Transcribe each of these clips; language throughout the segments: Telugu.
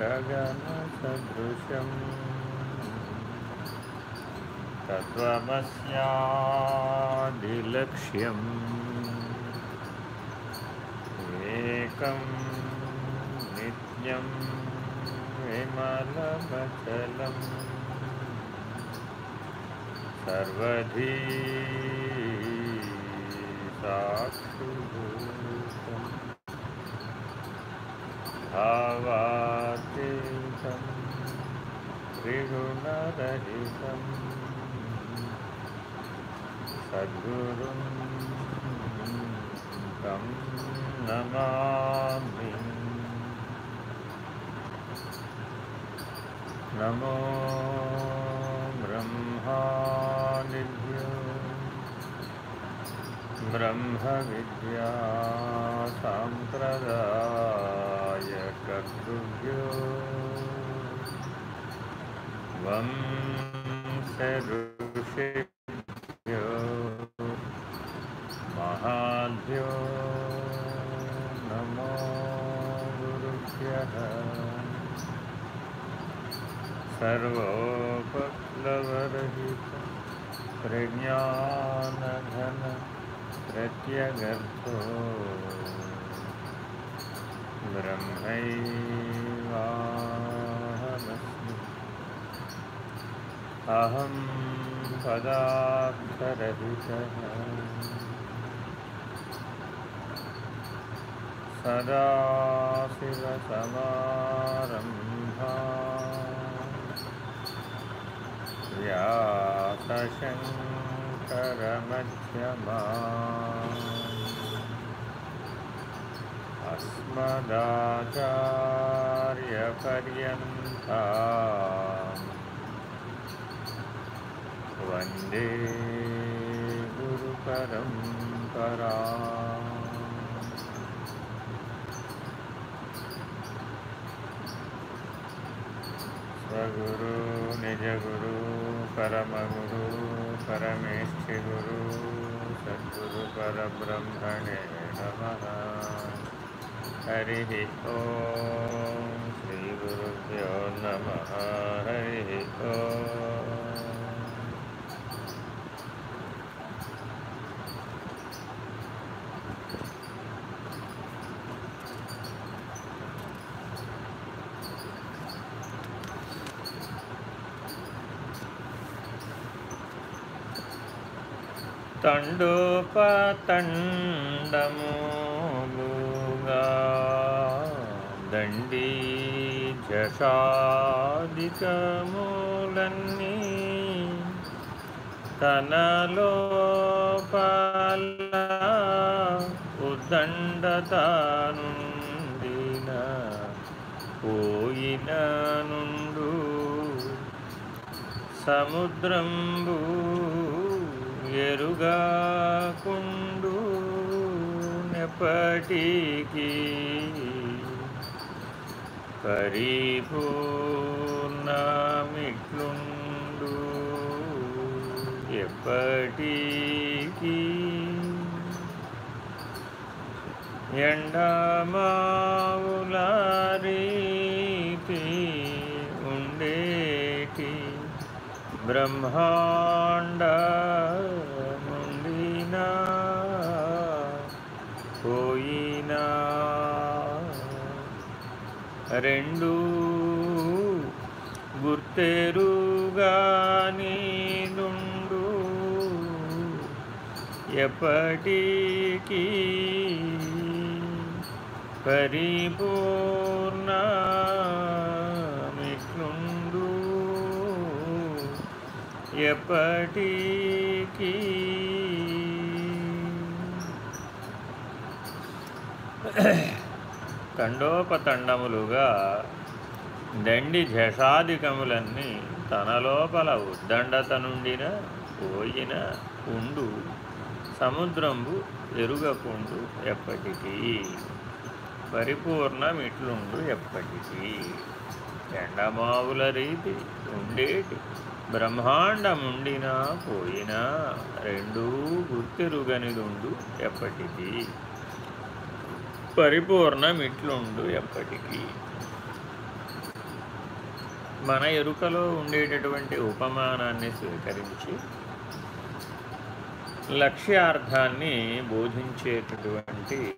गगनसदृशम् तत्त्वमस्यादिलक्ष्यम्। एकं नित्यं विमलमचलम्। सर्वधी साक्षिभूतम् भावातीतं त्रिगुणरहितं सद्गुरुं तं नमामि। नमो ब्रह्मादिभ्यो ब्रह्मविद्या साम्प्रदायकर्तृभ्यो वंशऋषिभ्यो महाभ्यो नमो गुरुभ्यः। सर्वोपप्लवरहितं प्रज्ञानघन प्रत्यगर्थो ब्रह्मैवाहमस्मि अहं पदार्थरहितः सदाशिवसमारम्भा व्यासशङ्करमध्यमा। अस्मदाचार्यपर्यन्ता। वंदे गुरुपरम्परा। स्वगुरु, निजगुरु, परमगुरु, परमेष्ठिगुरु, सद्गुरु, परब्रह्मणे नमः। हरिः ॐ श्रीगुरुभ्यो नमः। हरिः ॐ తండోపతండములుగా దండీ జషాదికమూలన్నీ తనలో లోపల ఉద్దండతానుండిన పోయిన నుండు సముద్రంబూ ఎరుగాకుండు నెప్పటికీ పరిపూర్ణమిట్లుండు ఎప్పటికీ. ఎండమావులారీ బ్రహ్మాండ ముండినా పోయినా రెండు గుర్తెరుగానిదుండు ఎప్పటికీ పరిపూర్ణ ఎప్పటికీ. తండోపతండములుగా దండి జషాధికములన్నీ తన లోపల ఉద్దండత నుండిన పోయిన ఉండు సముద్రంబు ఎరుగకుండు ఎప్పటికీ. పరిపూర్ణమిట్లుండు ఎప్పటికీ. ఎండమావుల రీతి ఉండేటి బ్రహ్మాండముండినా పోయినా రెండూ గుర్తిరుగనిదుండు ఎప్పటికీ. పరిపూర్ణమిట్లుండు ఎప్పటికీ. మన ఎరుకలో ఉండేటటువంటి ఉపమానాన్ని స్వీకరించి లక్ష్యార్థాన్ని బోధించేటటువంటి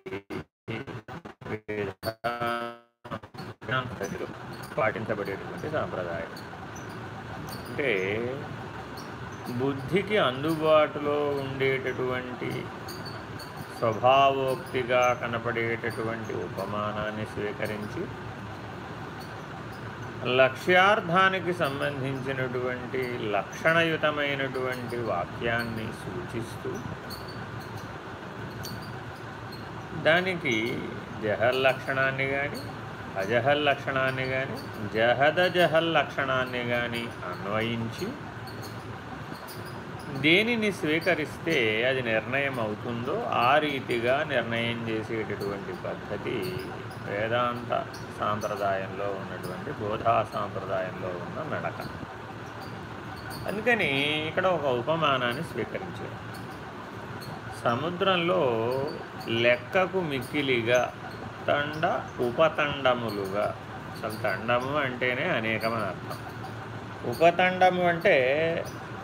పాటించబడేటువంటి సాంప్రదాయం. అంటే బుద్ధికి అందుబాటులో ఉండేటటువంటి స్వభావోక్తిగా కనపడేటటువంటి ఉపమానాన్ని స్వీకరించి లక్ష్యార్థానికి సంబంధించినటువంటి లక్షణయుతమైనటువంటి వాక్యాన్ని సూచిస్తూ దానికి దేహ లక్షణాన్ని కానీ అజహల్ లక్షణాన్ని కానీ జహద జహల్ లక్షణాన్ని కానీ అన్వయించి దేనిని స్వీకరిస్తే అది నిర్ణయం అవుతుందో ఆ రీతిగా నిర్ణయం చేసేటటువంటి పద్ధతి వేదాంత సాంప్రదాయంలో ఉన్నటువంటి బోధా సాంప్రదాయంలో ఉన్న నడక అందుకని ఇక్కడ ఒక ఉపమానాన్ని స్వీకరించారు. సముద్రంలో లెక్కకు మిక్కిలిగా తండ ఉపతండములుగా. అసలు తండము అంటేనే అనేకమని అర్థం. ఉపతండము అంటే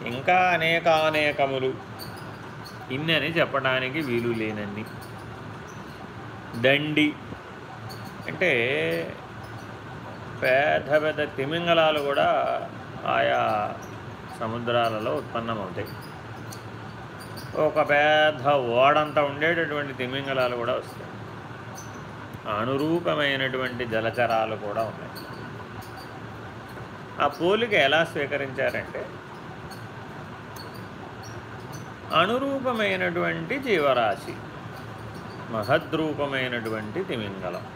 ఇంకా అనేకానేకములు. ఇన్నని చెప్పడానికి వీలు లేనన్ని. దండి అంటే పెద్ద పెద్ద తిమింగలాలు కూడా ఆయా సముద్రాలలో ఉత్పన్నమవుతాయి. ఒక పెద్ద ఓడంతా ఉండేటటువంటి తిమింగలాలు కూడా వస్తాయి. అనురూపమైనటువంటి జలచరాలు కూడా ఉన్నాయి. ఆ పోలిక ఎలా స్వీకరించారంటే అనురూపమైనటువంటి జీవరాశి మహద్రూపమైనటువంటి తిమింగలం.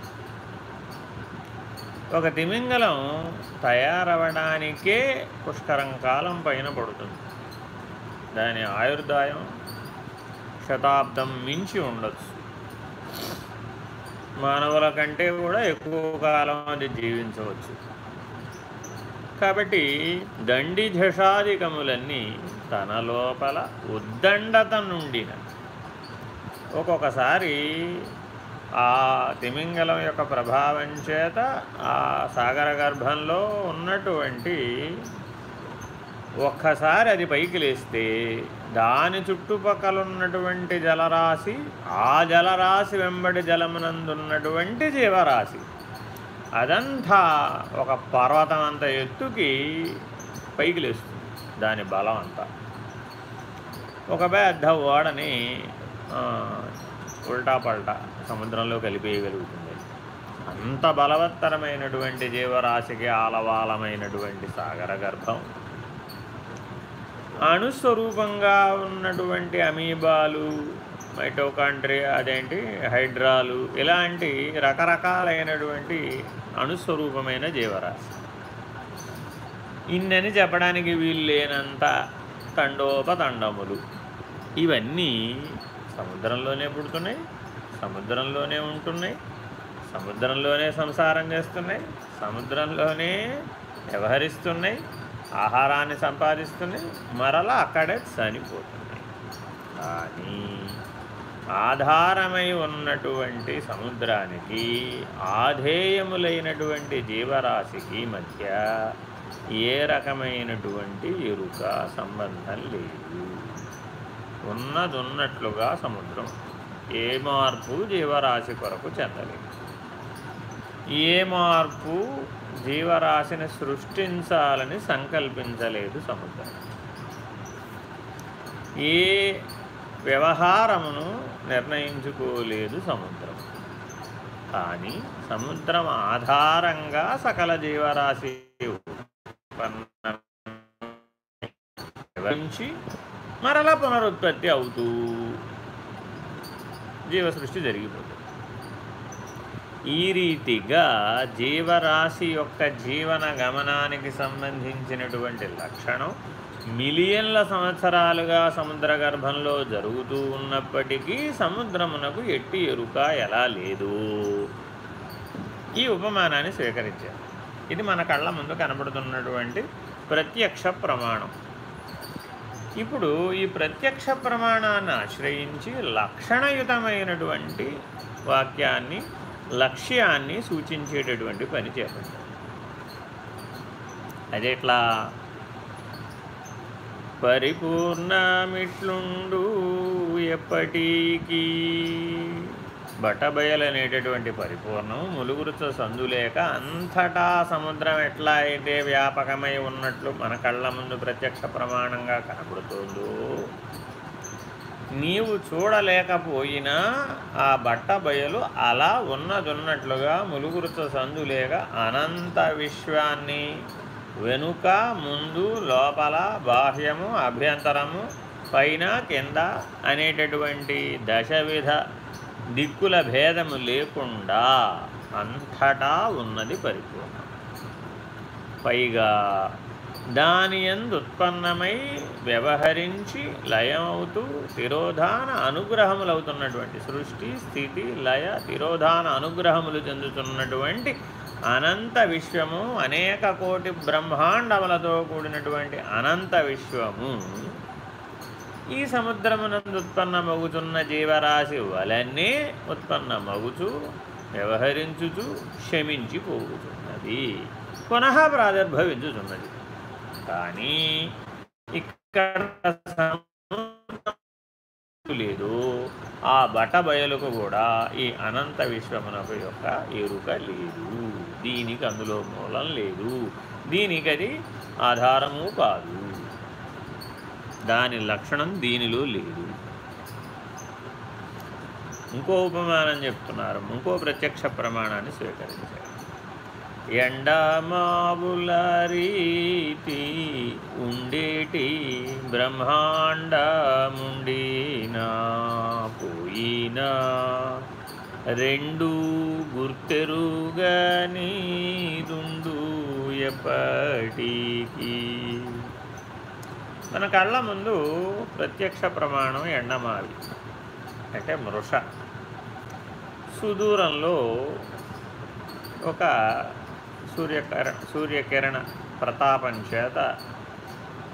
ఒక తిమింగలం తయారవడానికే పుష్కరం కాలం పైన పడుతుంది. దాని ఆయుర్దాయం శతాబ్దం మించి ఉండొచ్చు. మానవుల కంటే కూడా ఎక్కువ కాలం అది జీవించవచ్చు. కాబట్టి దండి ఝషాధికములన్నీ తన లోపల ఉద్దండత నుండిన ఒక్కొక్కసారి ఆ తిమింగలం యొక్క ప్రభావం చేత ఆ సాగర గర్భంలో ఉన్నటువంటి ఒక్కసారి అది పైకి లేస్తే దాని చుట్టుపక్కల ఉన్నటువంటి జలరాశి ఆ జలరాశి వెంబడి జలమునందున్నటువంటి జీవరాశి. అదంతా ఒక పర్వతం అంత ఎత్తుకి పైకి లేస్తుంది. దాని బలం అంతా. ఒక పెద్ద ఓడని ఉల్టా పల్టా సముద్రంలో కలిపేయగలుగుతుంది. అంత బలవత్తరమైనటువంటి జీవరాశికి ఆలవాలమైనటువంటి సాగర గర్భం. అణుస్వరూపంగా ఉన్నటువంటి అమీబాలు మైటోకాండ్రియా అదేంటి హైడ్రాలు ఇలాంటి రకరకాలైనటువంటి అణుస్వరూపమైన జీవరాశి. ఇన్నని చెప్పడానికి వీలు లేనంత తండోపతండములు. ఇవన్నీ సముద్రంలోనే పుడుతున్నాయి సముద్రంలోనే ఉంటున్నాయి సముద్రంలోనే సంసారం చేస్తున్నాయి సముద్రంలోనే వ్యవహరిస్తున్నాయి ఆహారాన్ని సంపాదిస్తున్నాయి మరలా అక్కడే చనిపోతున్నాయి కానీ ఆధారమై ఉన్నటువంటి సముద్రానికి ఆధేయములైనటువంటి జీవరాశికి మధ్య ఏ రకమైనటువంటి ఎరుక సంబంధం లేదు. ఉన్నదున్నట్లుగా సముద్రం ఏ మార్పు జీవరాశి కొరకు చెందలేదు. ఏ మార్పు జీవరాశిని సృష్టించాలని సంకల్పించలేదు సముద్రం. ఏ వ్యవహారమును నిర్ణయించుకోలేదు సముద్రం. కానీ సముద్రం ఆధారంగా సకల జీవరాశి వివరించి మరలా పునరుత్పత్తి అవుతూ జీవ సృష్టి జరిగిపోతుంది. ఈ రీతిగా జీవరాశి యొక్క జీవన గమనానికి సంబంధించినటువంటి లక్షణం మిలియన్ల సంవత్సరాలుగా సముద్ర గర్భంలో జరుగుతూ ఉన్నప్పటికీ సముద్రమునకు ఎట్టి ఎరుక ఎలా లేదు. ఈ ఉపమానాన్ని స్వీకరించారు. ఇది మన కళ్ళ ముందు కనబడుతున్నటువంటి ప్రత్యక్ష ప్రమాణం. ఇప్పుడు ఈ ప్రత్యక్ష ప్రమాణాన్ని ఆశ్రయించి లక్షణయుతమైనటువంటి వాక్యాన్ని లక్ష్యాన్ని సూచించేటటువంటి పని చేపట్టారు అదెట్లా పరిపూర్ణమిట్లుండు ఎప్పటికీ. బటబయలనేటటువంటి పరిపూర్ణం ములుగురుతో సందులేక అంతటా సముద్రం ఎట్లా అయితే వ్యాపకమై ఉన్నట్లు మన కళ్ళ ముందు ప్రత్యక్ష ప్రమాణంగా కనబడుతుందో నీవు చూడలేకపోయినా ఆ బట్ట బయలు అలా ఉన్నదున్నట్లుగా ములుగురుతో సందులేక అనంత విశ్వాన్ని. వెనుక ముందు లోపల బాహ్యము అభ్యంతరము పైన కింద అనేటటువంటి దశవిధ దిక్కుల భేదము లేకుండా అంతటా ఉన్నది పరిపూర్ణం. పైగా దాని ఎందు ఉత్పన్నమై వ్యవహరించి లయమవుతూ తిరోధాన అనుగ్రహములవుతున్నటువంటి సృష్టి స్థితి లయ తిరోధాన అనుగ్రహములు చెందుతున్నటువంటి అనంత విశ్వము అనేక కోటి బ్రహ్మాండములతో కూడినటువంటి అనంత విశ్వము. ఈ సముద్రమునందు ఉత్పన్నమగుతున్న జీవరాశి వలనే ఉత్పన్నమగుచు వ్యవహరించుచు క్షమించిపోతున్నది పునః ప్రాదుర్భవించుతున్నది కానీ ఇక్కడ లేదు. ఆ బట బయలుకు కూడా ఈ అనంత విశ్వమునకు యొక్క ఎరుక లేదు. దీనికి అందులో మూలం లేదు. దీనికి అది ఆధారము కాదు. దాని లక్షణం దీనిలో లేదు. ఇంకో ఉపమానం చెప్తున్నారు. ఇంకో ప్రత్యక్ష ప్రమాణాన్ని స్వీకరించారు ఎండమావుల రీతి ఉండేటి బ్రహ్మాండముండినా పోయినా రెండు గుర్తెరుగని దుండు ఎప్పటికీ. మన కళ్ళ ముందు ప్రత్యక్ష ప్రమాణం ఎండమావి అంటే మృష. సుదూరంలో ఒక సూర్యకర సూర్యకిరణ ప్రతాపం చేత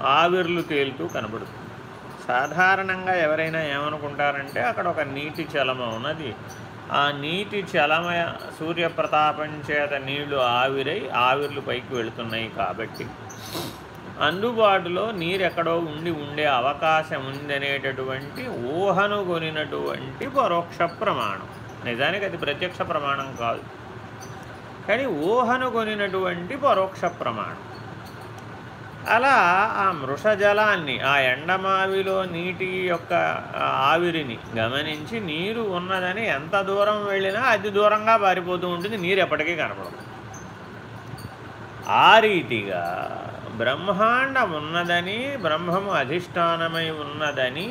ఆవిర్లు తేలుతూ కనబడుతుంది. సాధారణంగా ఎవరైనా ఏమనుకుంటారంటే అక్కడ ఒక నీటి చలమ ఉన్నది. ఆ నీటి చలమ సూర్యప్రతాపం చేత నీళ్ళు ఆవిరై ఆవిర్లు పైకి వెళుతున్నాయి కాబట్టి అందుబాటులో నీరెక్కడో ఉండి ఉండే అవకాశం ఉందనేటటువంటి ఊహను కొనినటువంటి పరోక్ష ప్రమాణం. నిజానికి అది ప్రత్యక్ష ప్రమాణం కాదు. కానీ ఊహను కొనినటువంటి పరోక్ష ప్రమాణం. అలా ఆ మృషజలాన్ని ఆ ఎండమావిలో నీటి యొక్క ఆవిరిని గమనించి నీరు ఉన్నదని ఎంత దూరం వెళ్ళినా అతి దూరంగా పారిపోతూ ఉంటుంది నీరు ఎప్పటికీ కనపడదు. ఆ రీతిగా బ్రహ్మాండం ఉన్నదని బ్రహ్మము అధిష్టానమై ఉన్నదని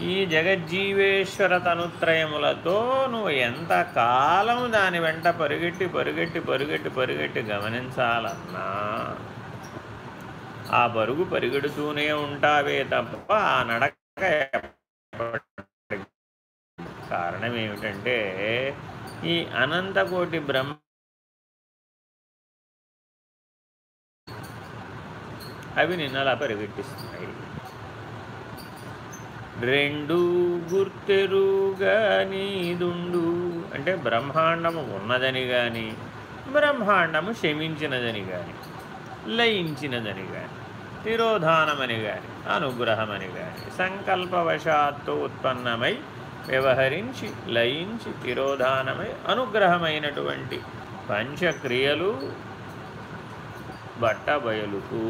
ఈ జగజ్జీవేశ్వర తనుత్రయములతో నువ్వు ఎంత కాలం దాని వెంట పరుగెట్టి పరుగెట్టి పరుగెట్టి పరుగెట్టి గమనించాలన్నా ఆ పరుగు పరిగెడుతూనే ఉంటావే తప్ప ఆ నడక కారణం ఏమిటంటే ఈ అనంతకోటి బ్రహ్మ అవి నిన్నలా పరిగెట్టిస్తున్నాయి. రెండు గుర్తెరుగా నీదుండు. అంటే బ్రహ్మాండము ఉన్నదని కానీ బ్రహ్మాండము శమించినదని కానీ లయించినదని కానీ తిరోధానమని కానీ అనుగ్రహమని కానీ సంకల్పవశాత్తు ఉత్పన్నమై వ్యవహరించి లయించి తిరోధానమై అనుగ్రహమైనటువంటి పంచక్రియలు బట్టబయలుకు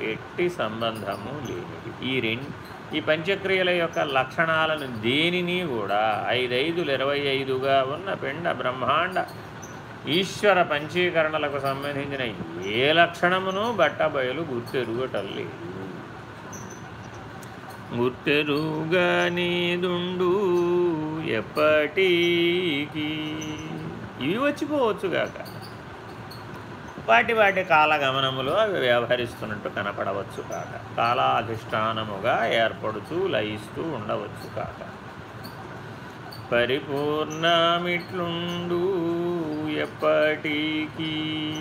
ఎట్టి సంబంధము లేనిది ఈ రెండు ఈ పంచక్రియల యొక్క లక్షణాలను దేనిని కూడా ఐదైదులు ఇరవై ఐదుగా ఉన్న పిండ బ్రహ్మాండ ఈశ్వర పంచీకరణలకు సంబంధించిన ఏ లక్షణమును బట్టబయలు గుర్తెరుగటం లేదు గుర్తెరుగనీదుండు ఎప్పటికీ. ఇవి వచ్చిపోవచ్చుగాక వాటి వాటి కాలగమనములో అవి వ్యవహరిస్తున్నట్టు కనపడవచ్చు కాక. కాలాధిష్టానముగా ఏర్పడుతూ లయిస్తూ ఉండవచ్చు కాక. పరిపూర్ణమిట్లుండు ఎప్పటికీ.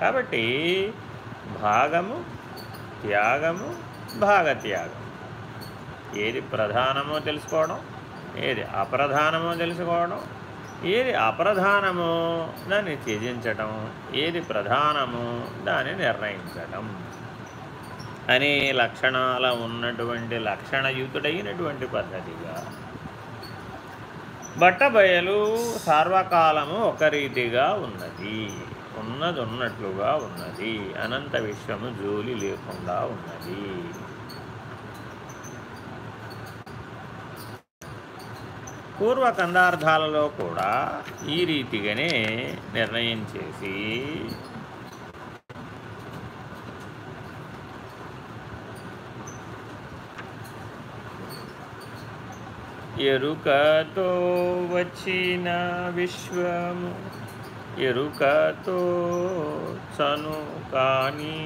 కాబట్టి భాగము త్యాగము భాగత్యాగం. ఏది ప్రధానమో తెలుసుకోవడం ఏది అప్రధానమో తెలుసుకోవడం ఏది అప్రధానమో దాన్ని త్యజించటం ఏది ప్రధానమో దాన్ని నిర్ణయించటం. అనే లక్షణాల ఉన్నటువంటి లక్షణయుతుడైనటువంటి పద్ధతిగా. బట్టబయలు సార్వకాలము ఒక రీతిగా ఉన్నది ఉన్నది ఉన్నట్లుగా ఉన్నది. అనంత విశ్వము జోలి లేకుండా ఉన్నది. పూర్వ కందార్థాలలో కూడా ఈ రీతిగానే నిర్ణయం చేసి ఎరుకతో వచ్చిన విశ్వము ఎరుకతో చను కానీ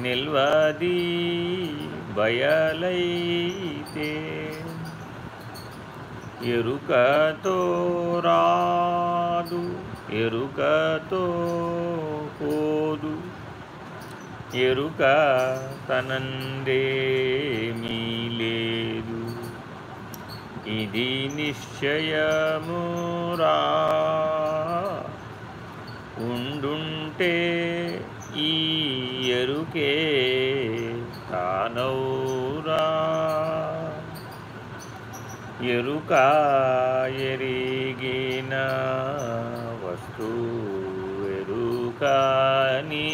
నిల్వది బయలైతే ఎరుకతో రాదు ఎరుకతో పోదు. ఎరుక తనందేమీ లేదు. ఇది నిశ్చయమురా ఉండుంటే ఈ ఎరుకే తానౌరా ఎరుక ఎరిగిన వస్తు ఎరుక నీ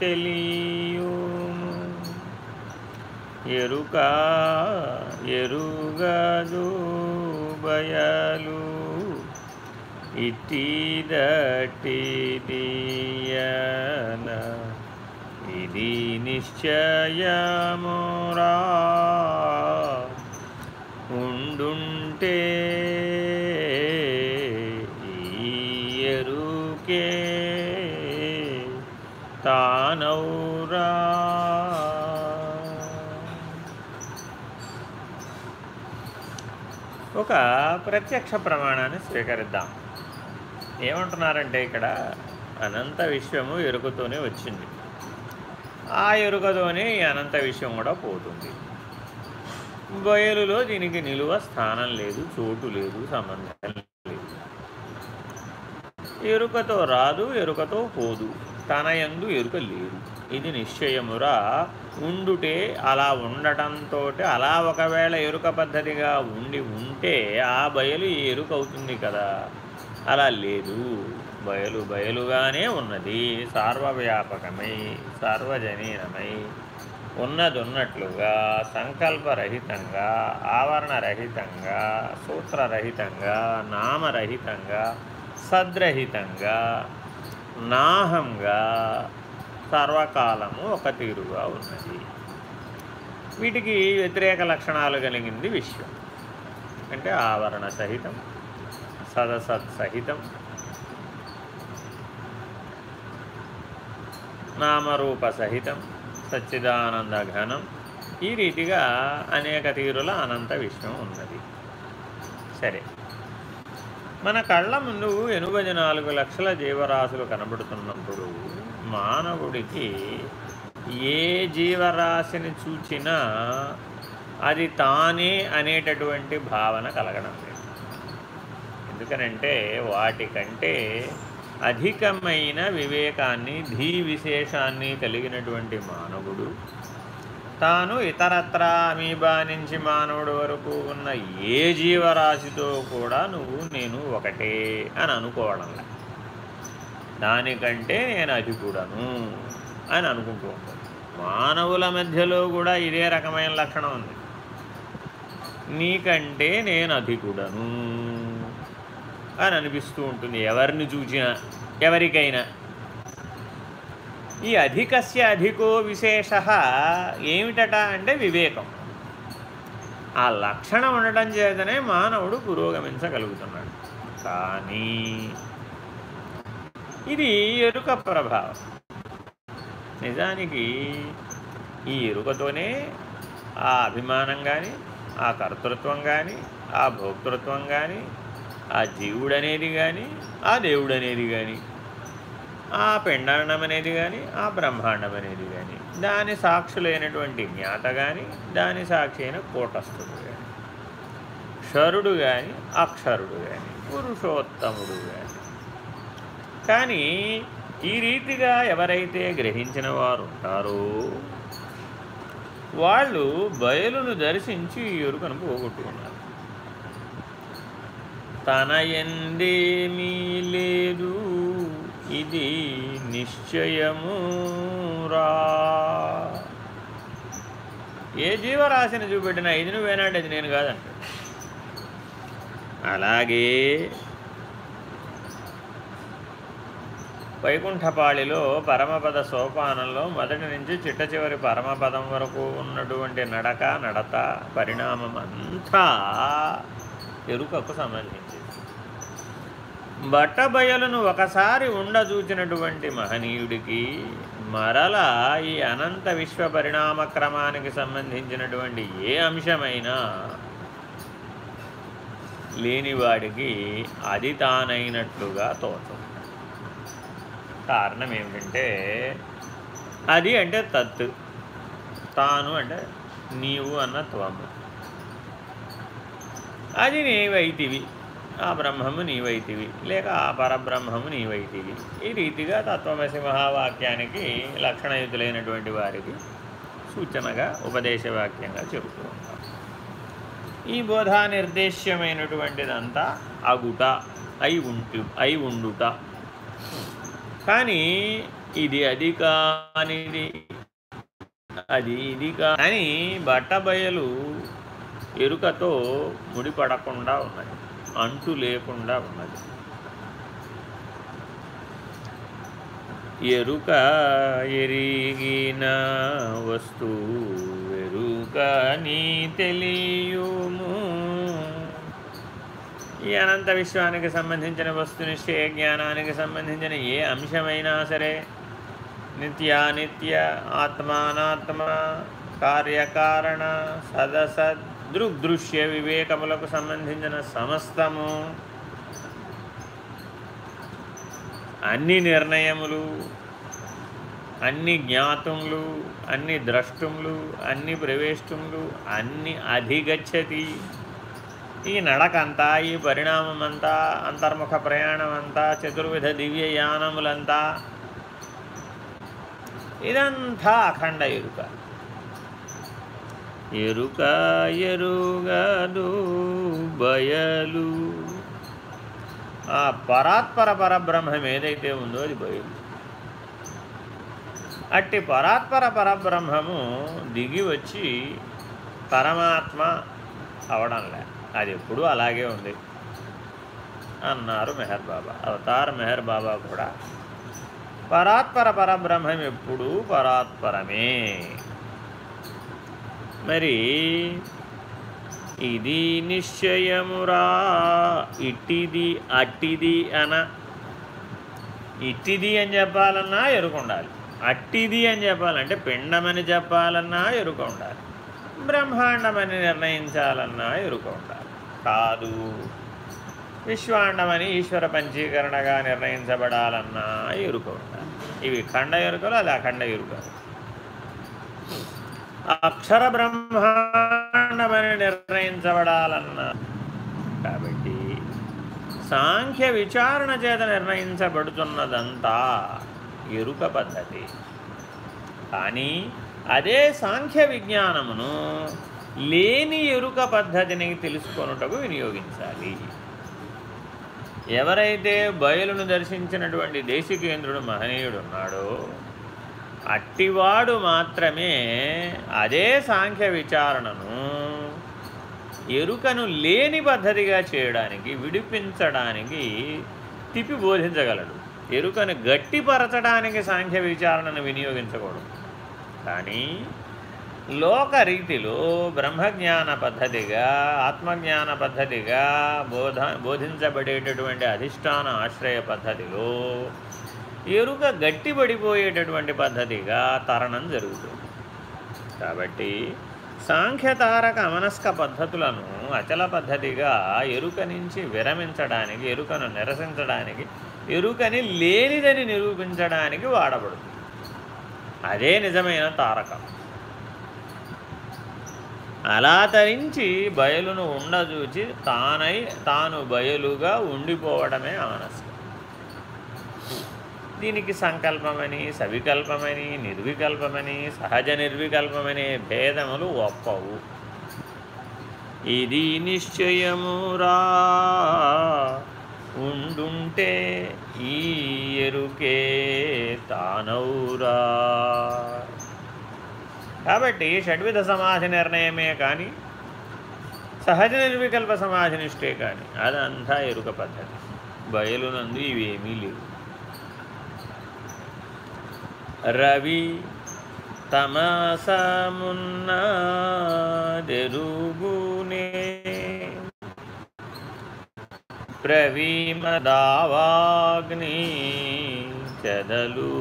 తెలియు ఎరుక ఎరుగదు బయలు ఇట్టిదటిదియన ఇది నిశ్చయమురా ఉండుంటే ఈ ఎరుకే తానౌరా. ఒక ప్రత్యక్ష ప్రమాణాన్ని స్వీకరిద్దాం. ఏమంటున్నారంటే ఇక్కడ అనంత విశ్వము ఎరుకతోనే వచ్చింది. ఆ ఎరుకతోనే ఈ అనంత విశ్వం కూడా పోతుంది. బయలులో దీనికి నిలువ స్థానం లేదు చోటు లేదు సంబంధం లేదు. ఎరుకతో రాదు ఎరుకతో పోదు తన ఎందు ఎరుక లేదు. ఇది నిశ్చయమురా ఉండుటే అలా ఉండటంతో అలా ఒకవేళ ఎరుక పద్ధతిగా ఉండి ఉంటే ఆ బయలు ఎరుకవుతుంది ఎరుక అవుతుంది కదా. అలా లేదు. బయలు బయలుగానే ఉన్నది. సార్వవ్యాపకమై సార్వజనీనమై. ఉన్నదున్నట్లుగా సంకల్పరహితంగా ఆవరణరహితంగా సూత్రరహితంగా నామరహితంగా సద్రహితంగా నాహంగా సర్వకాలము ఒక తీరుగా ఉన్నది. వీటికి వ్యతిరేక లక్షణాలు కలిగింది విశ్వం. అంటే ఆవరణ సహితం సదసత్ సహితం నామరూప సహితం సచ్చిదానంద ఘనం. ఈ రీతిగా అనేక తీరుల అనంత విశ్వం ఉన్నది. సరే. మన కళ్ళ ముందు ఎనభై నాలుగు లక్షల జీవరాశులు కనబడుతున్నప్పుడు మానవుడికి ఏ జీవరాశిని చూచినా అది తానే అనేటటువంటి భావన కలగడం లేదు. ఎందుకనంటే వాటికంటే అధికమైన వివేకాన్ని ధీ విశేషాన్ని కలిగినటువంటి మానవుడు తాను ఇతరత్ర అమీబా నుంచి మానవుడు వరకు ఉన్న ఏ జీవరాశితో కూడా నువ్వు నేను ఒకటే అని అనుకోవడంలా దానికంటే నేను అధికుడను అని అనుకుంటూ ఉంటాను మానవుల మధ్యలో కూడా ఇదే రకమైన లక్షణం ఉంది. నీకంటే నేను అధికుడను అని అనిపిస్తూ ఉంటుంది. ఎవరిని చూచినా ఎవరికైనా. ఈ అధికస్య అధికో విశేష ఏమిటట అంటే వివేకం. ఆ లక్షణం ఉండటం చేతనే మానవుడు పురోగమించగలుగుతున్నాడు. కానీ ఇది ఎరుక ప్రభావం. నిజానికి ఈ ఎరుకతోనే ఆ అభిమానం కానీ ఆ కర్తృత్వం కానీ ఆ భోక్తృత్వం కానీ ఆ జీవుడు అనేది కానీ ఆ దేవుడు అనేది కానీ ఆ పిండాండం అనేది కానీ ఆ బ్రహ్మాండం అనేది కానీ దాని సాక్షులైనటువంటి జ్ఞాత కానీ దాని సాక్షి అయిన కూటస్థుడు కానీ క్షరుడు కానీ అక్షరుడు కానీ పురుషోత్తముడు కానీ కానీ ఈ రీతిగా ఎవరైతే గ్రహించిన వారు ఉంటారో వాళ్ళు బయలును దర్శించి ఎరుకను పోగొట్టుకున్నారు. తన ఎందేమీ లేదు ఇది నిశ్చయమురా ఏ జీవరాశిని చూపెట్టినా ఇది నువ్వేనాడు అది నేను కాదంట. అలాగే వైకుంఠపాళిలో పరమపద సోపానంలో మొదటి నుంచి చిట్ట చివరి పరమపదం వరకు ఉన్నటువంటి నడక నడత పరిణామం అంతా ఎరుకకు సంబంధించింది. బట్టబయలును ఒకసారి ఉండజూచినటువంటి మహనీయుడికి మరల ఈ అనంత విశ్వ పరిణామ క్రమానికి సంబంధించినటువంటి ఏ అంశమైనా లేనివాడికి అది తానైనట్లుగా తోచం కారణం ఏమిటంటే అది అంటే తత్తు. తాను అంటే నీవు అన్న త్వము. అది నీవైతివి. ఆ బ్రహ్మము నీవైతివి లేక ఆ పరబ్రహ్మము నీవైతివి. ఈ రీతిగా తత్వమసి మహావాక్యానికి లక్షణయుతులైనటువంటి వారికి సూచనగా ఉపదేశవాక్యంగా చెబుతూ ఉంటాం. ఈ బోధా నిర్దేశ్యమైనటువంటిదంతా అగుట అయి ఉంటు అయి ఉండుట. కానీ ఇది అది కానిది అది ఇది కానీ బట్టబయలు ఎరుకతో ముడిపడకుండా ఉన్నది. అంటు లేకుండా ఉన్నది. ఎరుక ఎరిగిన వస్తువు ఎరుక నీ తెలియుము. ఈ అనంత విశ్వానికి సంబంధించిన వస్తునిశ్చయ జ్ఞానానికి సంబంధించిన ఏ అంశమైనా సరే నిత్యానిత్య ఆత్మానాత్మ కార్యకారణ సదసద్ దృగ్దృశ్య వివేకములకు సంబంధించిన సమస్తము. అన్ని నిర్ణయములు అన్ని జ్ఞాతములు అన్ని ద్రష్టములు అన్ని ప్రవేష్టములు అన్ని అధిగచ్చతి. ఈ నడకంతా ఈ పరిణామమంతా అంతర్ముఖ ప్రయాణం అంతా చతుర్విధ దివ్యయానములంతా ఇదంతా అఖండ ఎరుక. ఎరుక ఎరుగదు బయలు. ఆ పరాత్పర పరబ్రహ్మం ఏదైతే ఉందో అది బయలు. అట్టి పరాత్పర పరబ్రహ్మము దిగి వచ్చి పరమాత్మ అవడంలే అది ఎప్పుడూ అలాగే ఉంది. అన్నారు మెహర్ బాబా. అవతార్ మెహర్ బాబా కూడా. పరాత్పర పరబ్రహ్మం ఎప్పుడూ పరాత్పరమే. మరి ఇది నిశ్చయమురా ఇట్టిది అట్టిది అన. ఇట్టిది అని చెప్పాలన్నా ఎరుకుండాలి. అట్టిది అని చెప్పాలంటే పిండమని చెప్పాలన్నా ఎరుక ఉండాలి బ్రహ్మాండమని నిర్ణయించాలన్నా ఎరుక ఉండాలి కాదు. విశ్వాండమని ఈశ్వర పంచీకరణగా నిర్ణయించబడాలన్నా ఎరుక ఉండాలి ఇవి ఖండ ఎరుకలు అది అఖండ ఎరుకలు. అక్షర బ్రహ్మాండమని నిర్ణయించబడాలన్నా. కాబట్టి సాంఖ్య విచారణ చేత నిర్ణయించబడుతున్నదంతా ఎరుక పద్ధతి. కానీ అదే సాంఖ్య విజ్ఞానమును లేని ఎరుక పద్ధతిని తెలుసుకొనుటకు వినియోగించాలి. ఎవరైతే బయలును దర్శించినటువంటి దేశికేంద్రుడు మహనీయుడు ఉన్నాడో అట్టివాడు మాత్రమే అదే సాంఖ్య విచారణను ఎరుకను లేని పద్ధతిగా చేయడానికి విడిపించడానికి తిప్పి బోధించగలడు. ఎరుకను గట్టిపరచడానికి సాంఖ్య విచారణను వినియోగించకూడదు. కానీ లోకరీతిలో బ్రహ్మజ్ఞాన పద్ధతిగా ఆత్మజ్ఞాన పద్ధతిగా బోధ బోధించబడేటటువంటి అధిష్టాన ఆశ్రయ పద్ధతిలో ఎరుక గట్టిపడిపోయేటటువంటి పద్ధతిగా తరణం జరుగుతుంది. కాబట్టి సాంఖ్యతారక అమనస్క పద్ధతులను అచల పద్ధతిగా ఎరుక నుంచి విరమించడానికి ఎరుకను నిరసించడానికి ఎరుకని లేనిదని నిరూపించడానికి వాడబడుతుంది. అదే నిజమైన తారకం. అలా తరించి బయలును ఉండజూచి తానై తాను బయలుగా ఉండిపోవడమే ఆనస్క దీనికి సంకల్పమని సవికల్పమని నిర్వికల్పమని సహజ నిర్వికల్పమనే భేదములు ఒప్పవు. ఇది నిశ్చయమురా. ఉండుంటే ఈ ఎరుకే తానౌరా కాబట్టి షడ్విధ సమాధి నిర్ణయమే కానీ సహజ నిర్వికల్ప సమాధి నిష్టే కానీ అదంతా ఎరుక పద్ధతి. బయలునందు ఇవేమీ లేవు. రవి తమసమున్నదెరుగునే ప్రవీమదావాగ్ని చెదలు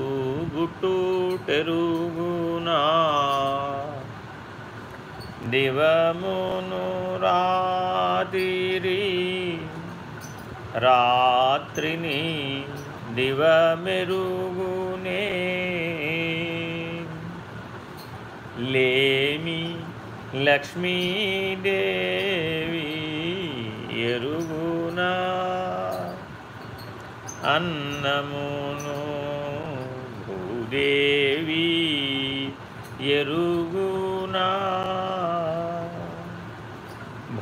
గుట్టుటెరుగునా దివమును రాతిరి రాత్రిని దివమెరుగునే లేమి లక్ష్మీదేవి ఎరుగునా. అన్నమును భూదేవి ఎరుగునా.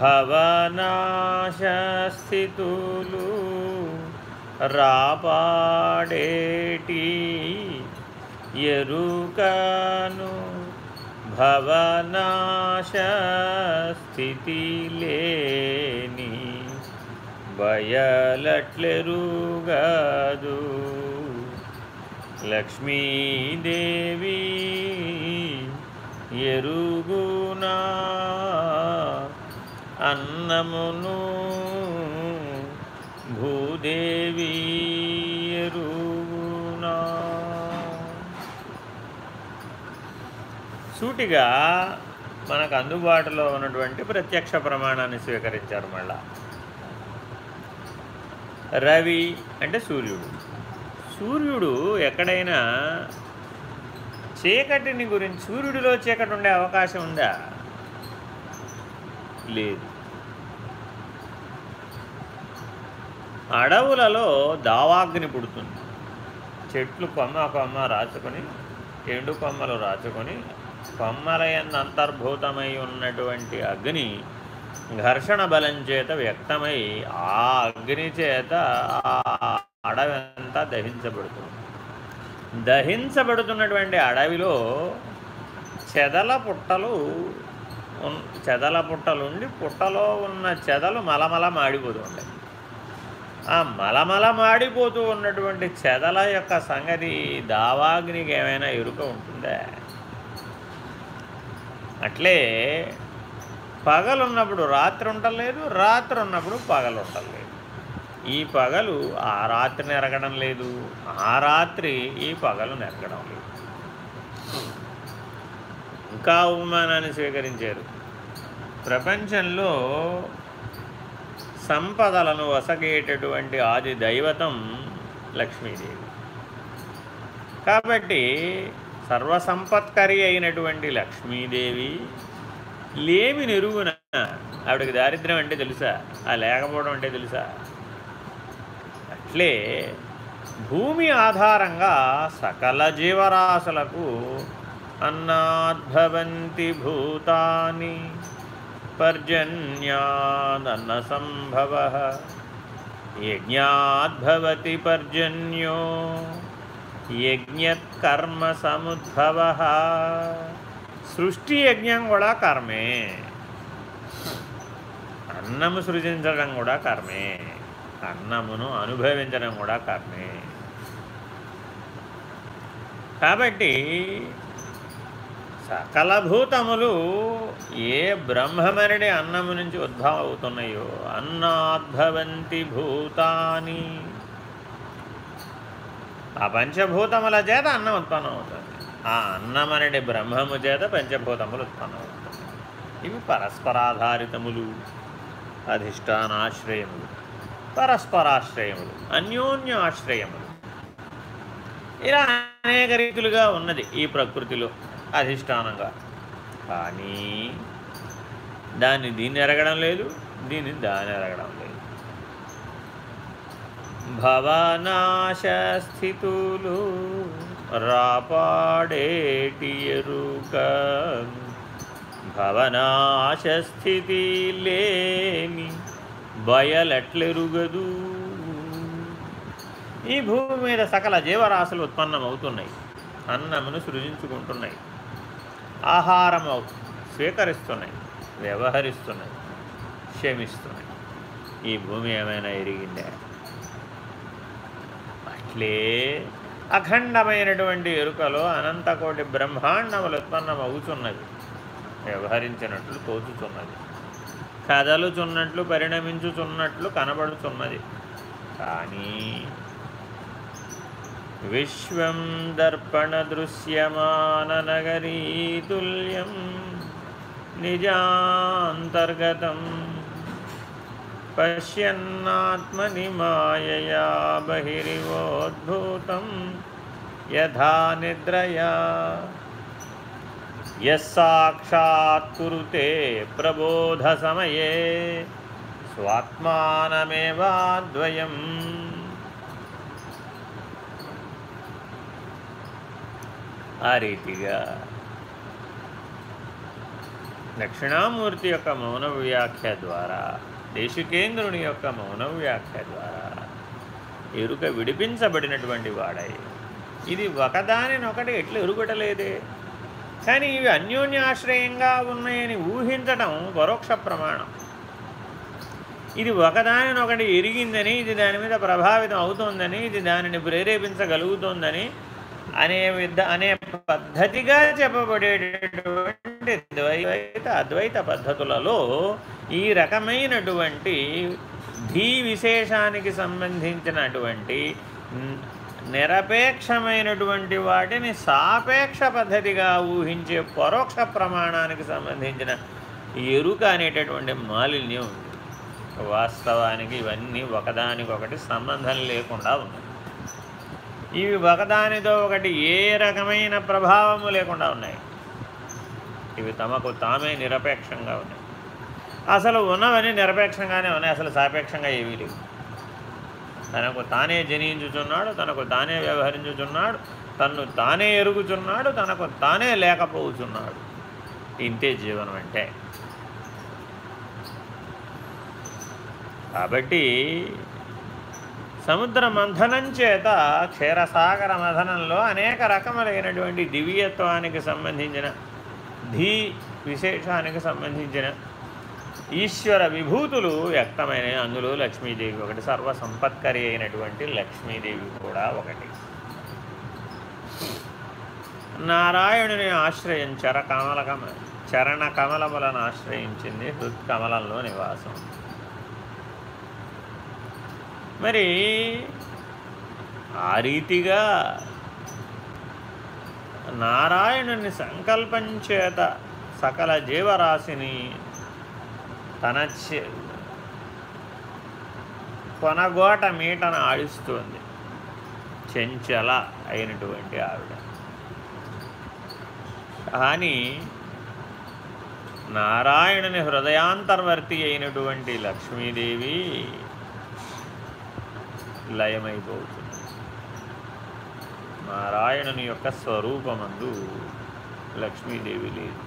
భవనాశస్థితులు రాపాడేటి ఎరుకను భవనాశస్థితి లేని బయలట్లెరుగదు. లక్ష్మీదేవి ఎరుగునా అన్నమును భూదేవి ఎరుగునా సూటిగా మనకు అందుబాటులో ఉన్నటువంటి ప్రత్యక్ష ప్రమాణాన్ని స్వీకరించారు మళ్ళా. రవి అంటే సూర్యుడు. సూర్యుడు ఎక్కడైనా చీకటిని గురించి సూర్యుడిలో చీకటి ఉండే అవకాశం ఉందా? లేదు. అడవులలో దావాగ్ని పుడుతుంది. చెట్లు కొమ్మ కొమ్మ రాచుకొని ఎండు కొమ్మలు రాచుకొని కొమ్మలయందు అంతర్భూతమై ఉన్నటువంటి అగ్ని ఘర్షణ బలం చేత వ్యక్తమై ఆ అగ్ని చేత ఆ అడవంతా దహించబడుతుంది. దహించబడుతున్నటువంటి అడవిలో చెదల పుట్టలు చెదల పుట్టలుండి పుట్టలో ఉన్న చెదలు మలమల మాడిపోతూ ఆ మలమల మాడిపోతూ ఉన్నటువంటి చెదల యొక్క సంగతి దావాగ్నికి ఏమైనా ఎరుక ఉంటుందా? అట్లే పగలున్నప్పుడు రాత్రి ఉండలేదు రాత్రి ఉన్నప్పుడు పగలు ఉండలేదు. ఈ పగలు ఆ రాత్రి నెరగడం లేదు ఆ రాత్రి ఈ పగలు నెరగడం లేదు. ఇంకా అవమానాన్ని స్వీకరించారు. ప్రపంచంలో సంపదలను వసగేటటువంటి ఆది దైవతం లక్ష్మీదేవి. కాబట్టి సర్వసంపత్కరి అయినటువంటి లక్ష్మీదేవి లేమి నెరుగున ఆవిడకి దారిద్ర్యం అంటే తెలుసా? ఆ లేకపోవడం అంటే తెలుసా? అట్లే భూమి ఆధారంగా సకల జీవరాశులకు అన్నాద్భవంతి భూతాని పర్జన్యాదన్న సంభవ యజ్ఞాద్భవతి పర్జన్యో యజ్ఞకర్మ సముద్భవ సృష్టి యజ్ఞం కూడా కర్మే. అన్నము సృజించడం కూడా కర్మే. అన్నమును అనుభవించడం కూడా కర్మే. కాబట్టి సకలభూతములు ఏ బ్రహ్మమనడి అన్నము నుంచి ఉద్భవం అవుతున్నాయో అన్నాద్భవంతి భూతాని. ఆ పంచభూతముల చేత అన్నం ఉత్పన్నం అవుతుంది ఆ అన్నమనడి బ్రహ్మము చేత పంచభూతములు ఉత్పన్నం అవుతుంది ఇవి పరస్పరాధారితములు అధిష్టానాశ్రయములు పరస్పరాశ్రయములు అన్యోన్య ఆశ్రయములు ఇలా అనేక రీతులుగా ఉన్నది ఈ ప్రకృతిలో. అధిష్టానంగా. కానీ దాన్ని దీన్ని ఎరగడం లేదు దీన్ని దాన్ని ఎరగడం లేదు. భవనాశస్థితులు రాపాడేటి ఎరుక? భవనాశస్థితి లేని బయలెట్లెరుగదు? ఈ భూమి మీద సకల జీవరాశులు ఉత్పన్నమవుతున్నాయి. అన్నమును సృజించుకుంటున్నాయి. ఆహారం స్వీకరిస్తున్నాయి వ్యవహరిస్తున్నాయి క్షమిస్తున్నాయి. ఈ భూమి ఏమైనా ఎరిగిందే? అట్లే అఖండమైనటువంటి ఎరుకలో అనంతకోటి బ్రహ్మాండములు ఉత్పన్నమవుతున్నది వ్యవహరించినట్లు తోచుతున్నది. కదలుచున్నట్లు పరిణమించుచున్నట్లు కనబడుతున్నది. కానీ विश्व दर्पणदृश्यमाननगरीतुल्यं निजान्तर्गतं पश्यन्नात्मनि मायया बहिरिवोद्भूतं यथा निद्रया। यः साक्षात् ఆ రీతిగా. దక్షిణామూర్తి యొక్క మౌన వ్యాఖ్య ద్వారా దేశికేంద్రుని యొక్క మౌన వ్యాఖ్య ద్వారా ఎరుక విడిపించబడినటువంటి వాడై. ఇది ఒకదానినొకటి ఎట్లు ఎరుగటలేదే కానీ ఇవి అన్యోన్యాశ్రయంగా ఉన్నాయని ఊహించటం పరోక్ష ప్రమాణం. ఇది ఒకదానినొకటి ఎరిగిందని ఇది దాని మీద ప్రభావితం అవుతోందని ఇది దానిని ప్రేరేపించగలుగుతోందని అనే విధ అనే పద్ధతిగా చెప్పబడేటటువంటి ద్వైత అద్వైత పద్ధతులలో ఈ రకమైనటువంటి ధీ విశేషానికి సంబంధించినటువంటి నిరపేక్షమైనటువంటి వాటిని సాపేక్ష పద్ధతిగా ఊహించే పరోక్ష ప్రమాణానికి సంబంధించిన ఎరుక అనేటటువంటి మాలిన్యం ఉంది. వాస్తవానికి ఇవన్నీ ఒకదానికొకటి సంబంధం లేకుండా ఉన్నాయి. ఇవి ఒకదానితో ఒకటి ఏ రకమైన ప్రభావము లేకుండా ఉన్నాయి. ఇవి తమకు తామే నిరపేక్షంగా ఉన్నాయి. అసలు ఉన్నవని నిరపేక్షంగానే ఉన్నాయి. అసలు సాపేక్షంగా ఏమీ లేవు. తనకు తానే జనించుచున్నాడు తనకు తానే వ్యవహరించుచున్నాడు తన్ను తానే ఎరుగుచున్నాడు తనకు తానే లేకపోతున్నాడు ఇంతే జీవనం అంటే. కాబట్టి సముద్ర మంథనం చేత క్షీరసాగర మథనంలో అనేక రకములైనటువంటి దివ్యత్వానికి సంబంధించిన ధీ విశేషానికి సంబంధించిన ఈశ్వర విభూతులు వ్యక్తమైన అందులో లక్ష్మీదేవి ఒకటి సర్వసంపత్కరి అయినటువంటి లక్ష్మీదేవి కూడా ఒకటి. నారాయణుని ఆశ్రయం చర కమలకమ చరణ కమలములను ఆశ్రయించింది హృత్కమలంలో నివాసం. మరి ఆ రీతిగా నారాయణుని సంకల్పం చేత సకల జీవరాశిని తన కొనగోట మీటను ఆడిస్తుంది. చెంచల అయినటువంటి ఆవిడ. కానీ నారాయణుని హృదయాంతర్వర్తి అయినటువంటి లక్ష్మీదేవి లయమైపోతుంది. నారాయణుని యొక్క స్వరూపమందు లక్ష్మీదేవి లేదు.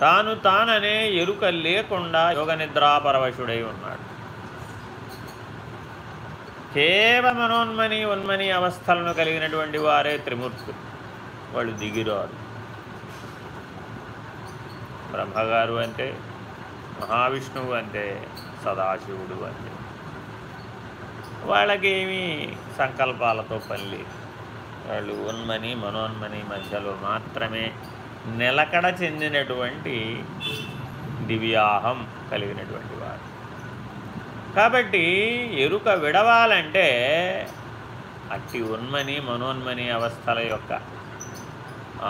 తాను తాననే ఎరుక లేకుండా యోగ నిద్రాపరవశుడై ఉన్నాడు. కేవ మనోన్మని ఉన్మని అవస్థలను కలిగినటువంటి వారే త్రిమూర్తులు. వాళ్ళు దిగిరారు. బ్రహ్మగారు అంటే మహావిష్ణువు అంటే సదాశివుడు అంటే. వాళ్ళకేమీ సంకల్పాలతో పని లేదు. వాళ్ళు ఉన్మని మనోన్మని మధ్యలో మాత్రమే నిలకడ చెందినటువంటి దివ్యాహం కలిగినటువంటి వారు. కాబట్టి ఎరుక విడవాలంటే అట్టి ఉన్మని మనోన్మని అవస్థల యొక్క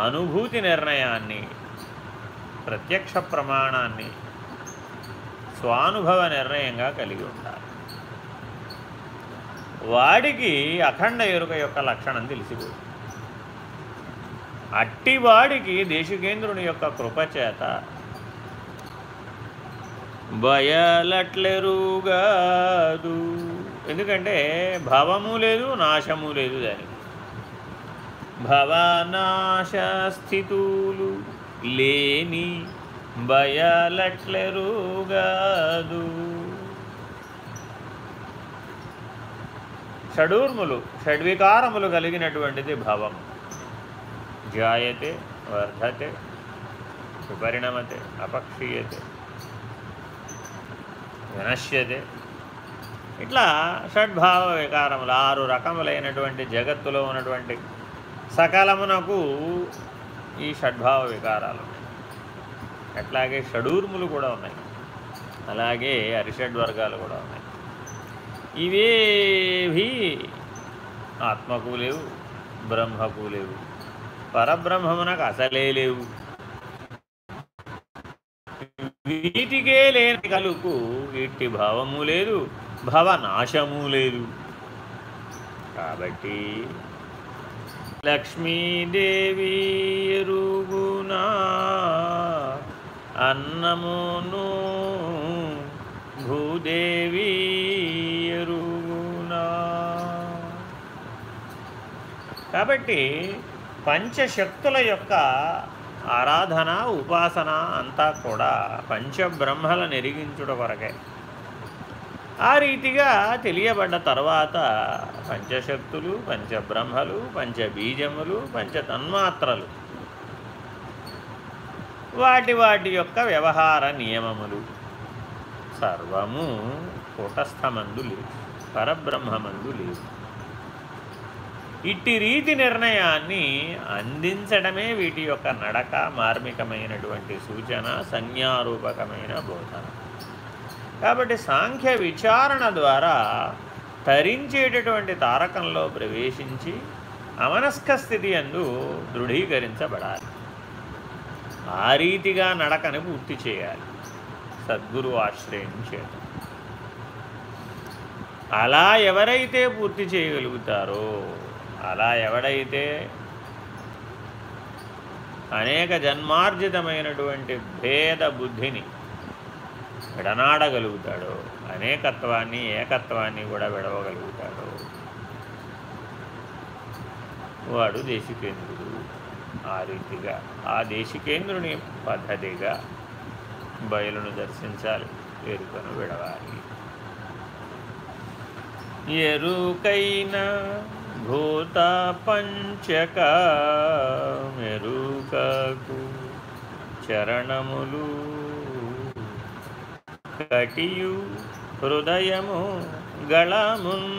అనుభూతి నిర్ణయాన్ని ప్రత్యక్ష ప్రమాణాన్ని స్వానుభవ నిర్ణయంగా కలిగి ఉండాలి. వాడికి అఖండ ఎరుక యొక్క లక్షణం తెలిసిపోతుంది అట్టివాడికి దేశికేంద్రుని యొక్క కృపచేత బయలట్లెరుగాదు. ఎందుకంటే భవము లేదు నాశము లేదు దానికి. భవనాశస్థితులు లేని బయలట్లెరుగాదు షడూర్ములు షడ్వికారములు కలిగినటువంటిది భావం. జాయతే వర్ధతే విపరిణమతే అపక్షీయతే వినశ్యతే. ఇట్లా షడ్భావ వికారములు ఆరు రకములైనటువంటి జగత్తులో ఉన్నటువంటి సకలమునకు ఈ షడ్భావ వికారాలు అట్లాగే షడూర్ములు కూడా ఉన్నాయి. అలాగే అరిషడ్ వర్గాలు కూడా ఉన్నాయి. ఇవేవి ఆత్మకు లేవు బ్రహ్మకు లేవు. పరబ్రహ్మమునకు అసలే లేవు. వీటికే లేని కలుకు వీటి భావము లేదు భవనాశము లేదు. కాబట్టి లక్ష్మీదేవి ఎరుగునా అన్నమును భూదేవి ఎరుగునా. కాబట్టి పంచశక్తుల యొక్క ఆరాధన ఉపాసన అంతా కూడా పంచబ్రహ్మల నెరిగించుట కొరకే. ఆ రీతిగా తెలియబడ్డ తర్వాత పంచశక్తులు పంచబ్రహ్మలు పంచబీజములు పంచతన్మాత్రలు వాటి వాటి యొక్క వ్యవహార నియమములు. సర్వము కుటస్థమందు లేవు పరబ్రహ్మమందు లేవు. ఇట్టి రీతి నిర్ణయాన్ని అందించడమే వీటి యొక్క నడక మార్మికమైనటువంటి సూచన సంజ్ఞారూపకమైన బోధన. కాబట్టి సాంఖ్య విచారణ ద్వారా తరించేటటువంటి తారకంలో ప్రవేశించి అమనస్క స్థితి అందు దృఢీకరించబడాలి. ఆ రీతిగా నడకని పూర్తి చేయాలి. సద్గురు ఆశ్రయం అలా ఎవరైతే పూర్తి చేయగలుగుతారో అలా ఎవడైతే అనేక జన్మార్జితమైనటువంటి భేద బుద్ధిని విడనాడగలుగుతాడో అనేకత్వాన్ని ఏకత్వాన్ని కూడా విడవగలుగుతాడో వాడు దేశికేంద్రుడు. ఆ రీతిగా ఆ దేశికేంద్రుని పద్ధతిగా బయలును దర్శించాలి ఎరుకను విడవాలి. ఎరుకైన భూత పంచక మెరుకకు చరణములు కటియు హృదయము గళమున్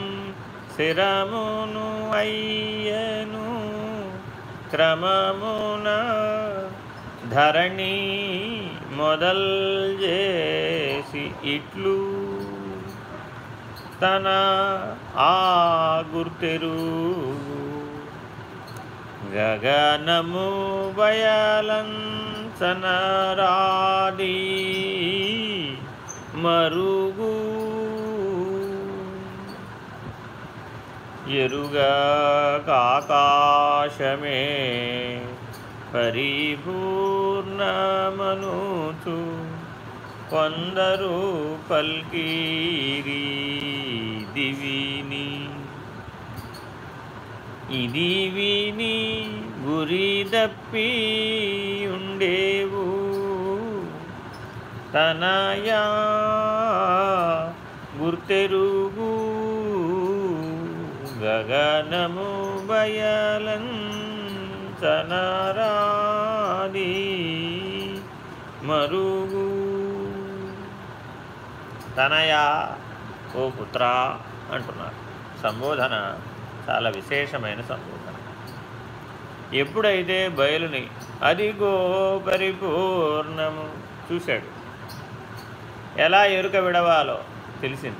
శిరమును అయ్యను క్రమమున ధరణి మొదల్ చేసి ఇట్లు తన ఆ గుర్తెరు గగనము బయలంచనరాది మరుగు ఎరుగా కాకాశమే పరిపూర్ణమనుచు కొందరు పల్కీరి దివిని. ఇది విని గురి దప్పి ఉండేవు. తనయా గుర్తెరుగు గగనము బయలంచనరాది మరుగు. తనయా ఓ పుత్ర అంటున్నారు. సంబోధన చాలా విశేషమైన సంబోధన. ఎప్పుడైతే బయలుని అదిగో పరిపూర్ణము చూశాడు. ఎలా ఎరుక విడవాలో తెలిసింది.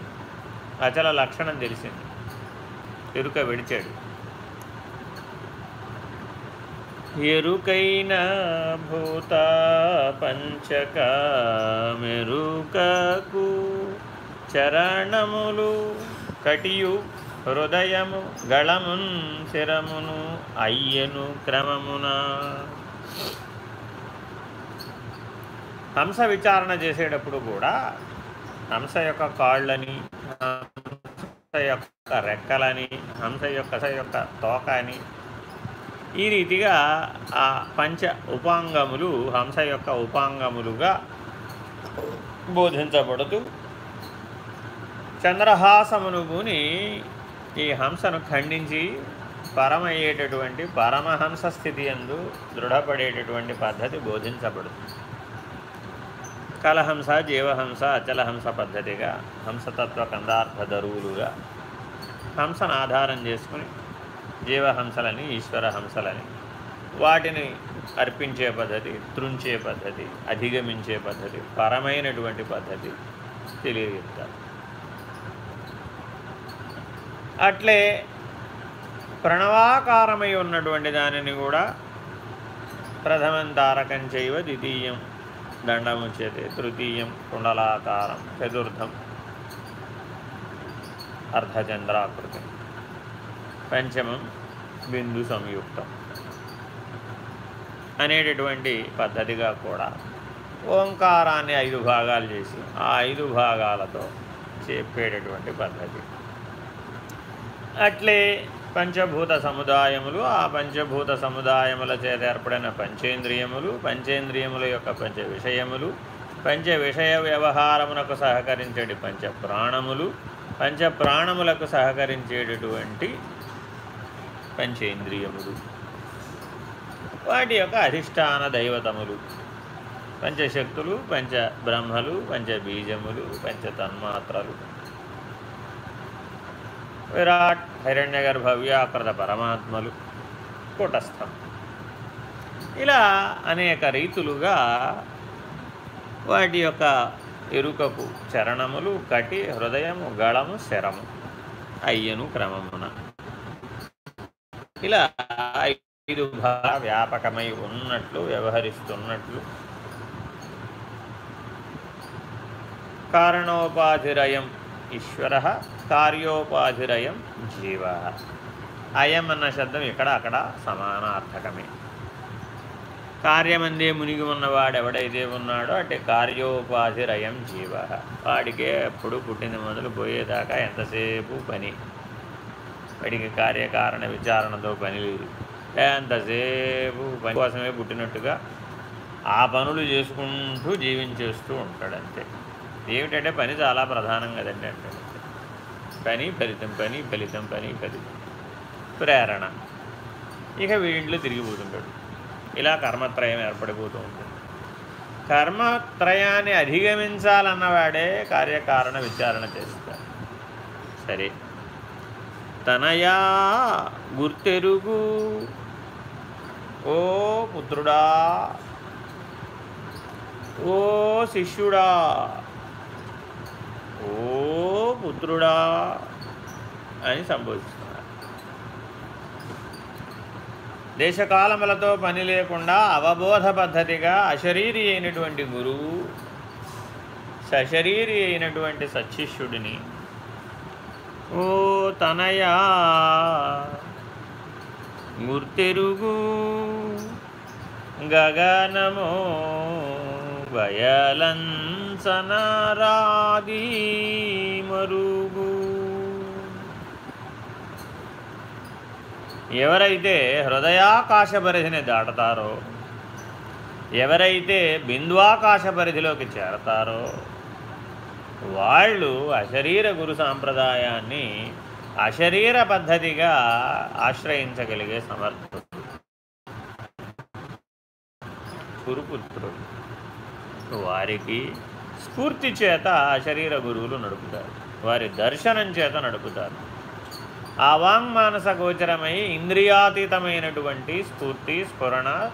అచల లక్షణం తెలిసింది. ఎరుక విడిచాడు. ఎరుకైన భూత పంచక మెరుకకు చరణములు కటియు హృదయము గళమున్ శిరమును అయ్యను క్రమమున. హంస విచారణ చేసేటప్పుడు కూడా హంస యొక్క కాళ్ళని యొక్క రెక్కలని హంస యొక్క యొక్క తోక అని ఈ రీతిగా ఆ పంచ ఉపాంగములు హంస యొక్క ఉపాంగములుగా బోధించబడుతూ చంద్రహాసమునుగుని ఈ హంసను ఖండించి పరమయ్యేటటువంటి పరమహంస స్థితి ఎందు దృఢపడేటటువంటి పద్ధతి బోధించబడుతుంది. కలహంస జీవహంస అచలహంస పద్ధతిగా హంసతత్వ కందార్థ దరువులుగా హంసను ఆధారం చేసుకుని జీవహంసలని ఈశ్వర హంసలని వాటిని అర్పించే పద్ధతి త్రుంచే పద్ధతి అధిగమించే పద్ధతి పరమైనటువంటి పద్ధతి తెలియజెప్తారు అట్లే ప్రణవాకారమై ఉన్నటువంటి దానిని కూడా ప్రథమం తారకం చేయవ ద్వితీయం దండముచ్యతే తృతీయం కుండలాకారం. చతుర్థం అర్ధచంద్రాకృతి. పంచమం బిందు సంయుక్తం. అనేటటువంటి పద్ధతిగా కూడా ఓంకారాన్ని ఐదు భాగాలు చేసి ఆ ఐదు భాగాలతో చెప్పేటటువంటి పద్ధతి. అట్లే పంచభూత సముదాయములు ఆ పంచభూత సముదాయముల చేత ఏర్పడిన పంచేంద్రియములు పంచేంద్రియముల యొక్క పంచ విషయములు పంచ విషయ వ్యవహారమునకు సహకరించేటి పంచ ప్రాణములు పంచ ప్రాణములకు సహకరించేటటువంటి పంచేంద్రియములు. వాటి యొక్క అధిష్టాన దైవతములు. పంచశక్తులు పంచ బ్రహ్మలు పంచబీజములు పంచతన్మాత్రలు పంచ తన్మాత్రలు. విరాట్ హిరణ్యగర్భ వ్యాకృత పరమాత్మలు కూటస్థం. ఇలా అనేక రీతులుగా వాటి యొక్క ఎరుకకు చరణములు కటి హృదయము గళము శరము అయ్యను క్రమమున. ఇలా ఐదు వ్యాపకమై ఉన్నట్లు వ్యవహరిస్తున్నట్లు. కారణోపాధిరయం ఈశ్వర కార్యోపాధిరయం జీవ. అయం అన్న శబ్దం ఇక్కడ అక్కడ సమానార్థకమే. కార్యమందే మునిగి ఉన్నవాడు ఎవడైతే ఉన్నాడో అంటే కార్యోపాధిరయం జీవ. వాడికే ఎప్పుడు పుట్టింది మొదలు పోయేదాకా ఎంతసేపు పని. వాడికి కార్యకారణ విచారణతో పని లేదు. ఎంతసేపు పని కోసమే పుట్టినట్టుగా ఆ పనులు చేసుకుంటూ జీవించేస్తూ ఉంటాడంతే. ఏమిటంటే పని చాలా ప్రధానం కదండి అంటే పని ఫలితం పని ఫలితం పని ఫలితం ప్రేరణ ఇక వీడింట్లో తిరిగిపోతుంటాడు ఇలా కర్మత్రయం ఏర్పడిపోతూ ఉంటుంది కర్మత్రయాన్ని అధిగమించాలన్నవాడే కార్యకారణ విచారణ చేస్తాడు సరే తనయా గుర్తెరుగు ఓ పుత్రుడా ఓ శిష్యుడా ఓ పుత్రుడా అని సంబోధిస్తున్నారు. దేశకాలములతో పని లేకుండా అవబోధ పద్ధతిగా అశరీరి అయినటువంటి గురువు సశరీరి అయినటువంటి సచ్చిష్యుడిని ఓ తనయా గుర్తెరుగు గగనమో బయలంచనరాది మరుగు ఎవరైతే హృదయాకాశ పరిధిని దాటతారో ఎవరైతే బిందువాకాశ పరిధిలోకి చేరతారో వాళ్ళు అశరీర గురు సాంప్రదాయాన్ని అశరీర పద్ధతిగా ఆశ్రయించగలిగే సమర్థుడు గురుపుత్రుడు వారికి స్ఫూర్తి చేత శరీర గురువులు నడుపుతారు. వారి దర్శనం చేత నడుపుతారు. ఆ వాంగ్మానస గోచరమై ఇంద్రియాతీతమైనటువంటి స్ఫూర్తి స్ఫురణ